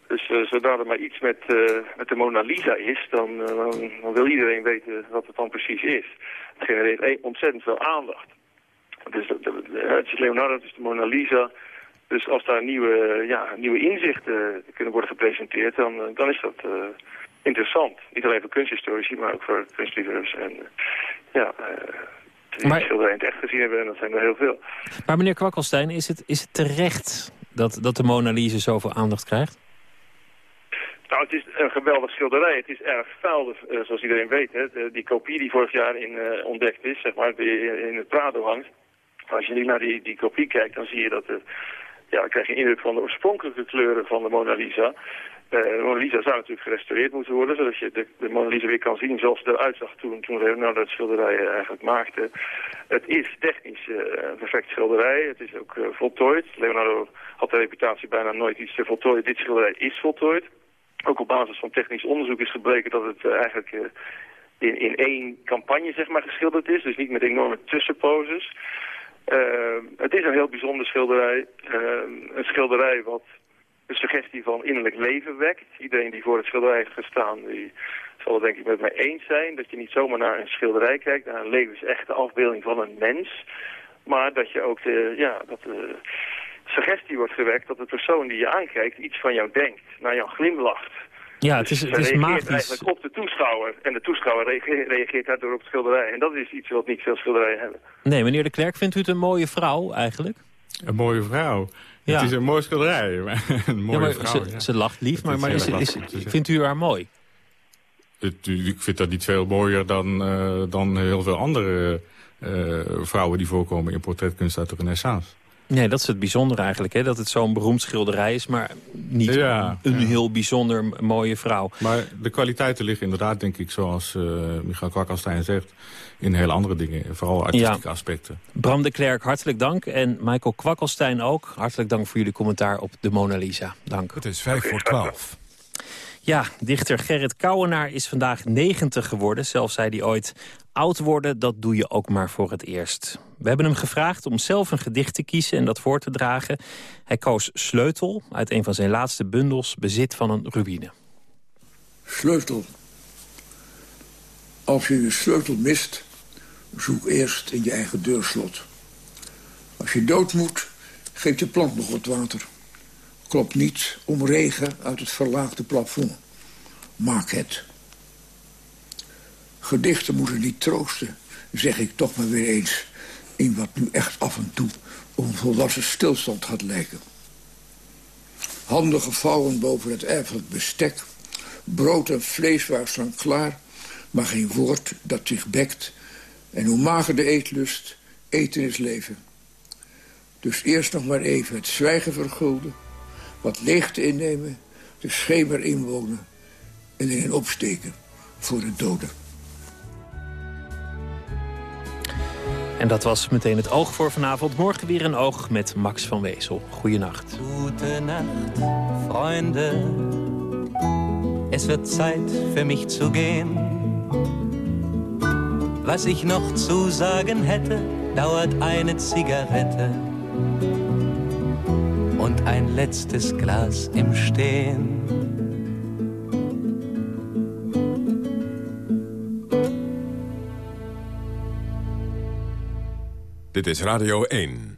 Dus eh, zodra er maar iets met, eh, met de Mona Lisa is, dan, eh, dan, dan wil iedereen weten wat het dan precies is. Het genereert e- ontzettend veel aandacht. Dus het is Leonardo, het is de Mona Lisa. Dus als daar nieuwe, ja, nieuwe inzichten kunnen worden gepresenteerd, dan, dan is dat interessant. Niet alleen voor kunsthistorici, maar ook voor kunstliefhebbers. En ja, die Maar- schilderijen in het echt gezien hebben, en dat zijn er heel veel. Maar meneer Kwakkelstein, is het, is het terecht dat, dat de Mona Lisa zoveel aandacht krijgt? Nou, het is een geweldig schilderij. Het is erg vuil, eh, zoals iedereen weet. Hè. De- die kopie die vorig jaar in, eh, ontdekt is, zeg maar, in het Prado hangt. Als je nu naar die, die kopie kijkt, dan zie je dat... de ja, krijg je indruk van de oorspronkelijke kleuren van de Mona Lisa. Eh, de Mona Lisa zou natuurlijk gerestaureerd moeten worden, zodat je de, de Mona Lisa weer kan zien zoals ze eruit zag toen, toen Leonardo het schilderij eigenlijk maakte. Het is technisch een perfect schilderij. Het is ook voltooid. Leonardo had de reputatie bijna nooit iets te voltooien. Dit schilderij is voltooid. Ook op basis van technisch onderzoek is gebleken dat het eh, eigenlijk eh, in, in één campagne zeg maar, geschilderd is. Dus niet met enorme tussenposes. Eh, het is een heel bijzonder schilderij. Een schilderij wat de suggestie van innerlijk leven wekt. Iedereen die voor het schilderij heeft gestaan, die zal het denk ik met mij eens zijn. Dat je niet zomaar naar een schilderij kijkt, naar een levensechte afbeelding van een mens. Maar dat je ook de, ja, dat de suggestie wordt gewekt dat de persoon die je aankijkt iets van jou denkt, naar jou glimlacht. Ja, het is, Dus het is zij reageert magisch. eigenlijk op de toeschouwer. En de toeschouwer reageert, reageert daardoor op het schilderij. En dat is iets wat niet veel schilderijen hebben. Nee, meneer de Klerk, vindt u het een mooie vrouw eigenlijk? Een mooie vrouw. Ja. Het is een mooi schilderij. maar Een mooie ja, maar vrouw, ze, ja. ze lacht lief, Het maar, is maar is, is, vindt u haar mooi? Het- ik vind dat niet veel mooier dan, eh, dan heel veel andere eh, vrouwen die voorkomen in portretkunst uit de renaissance. Nee, dat is het bijzondere eigenlijk, hè? dat het zo'n beroemd schilderij is... maar niet Ja, een heel bijzonder mooie vrouw. Maar de kwaliteiten liggen inderdaad, denk ik, zoals eh Michael Kwakkelstein zegt... in heel andere dingen, vooral artistieke aspecten. Bram de Klerk, hartelijk dank. En Michael Kwakkelstein ook. Hartelijk dank voor jullie commentaar op de Mona Lisa. Dank. Het is vijf voor twaalf. Ja, dichter Gerrit Kouwenaar is vandaag 90 geworden. Zelf zei hij ooit, oud worden, dat doe je ook maar voor het eerst. We hebben hem gevraagd om zelf een gedicht te kiezen en dat voor te dragen. Hij koos Sleutel uit een van zijn laatste bundels, Bezit van een ruïne. Sleutel. Als je je sleutel mist, zoek eerst in je eigen deurslot. Als je dood moet, geef je plant nog wat water. Klop niet om regen uit het verlaagde plafond. Maak het. Gedichten moeten niet troosten, zeg ik toch maar weer eens... in wat nu echt af en toe een volwassen stilstand gaat lijken. Handen gevouwen boven het erfelijk bestek... brood en vlees waren staan klaar... maar geen woord dat zich bekt... en hoe mager de eetlust, eten is leven. Dus eerst nog maar even het zwijgen vergulden... wat leegte innemen, de schemer inwonen... en erin opsteken voor de doden. En dat was meteen het oog voor vanavond. Morgen weer een oog met Max van Wezel. Goeienacht. Gute Nacht, Freunde. Es wird Zeit für mich zu gehen. Was ich noch zu sagen hätte, dauert eine Zigarette und ein letztes Glas im Stehen. Dit is Radio 1.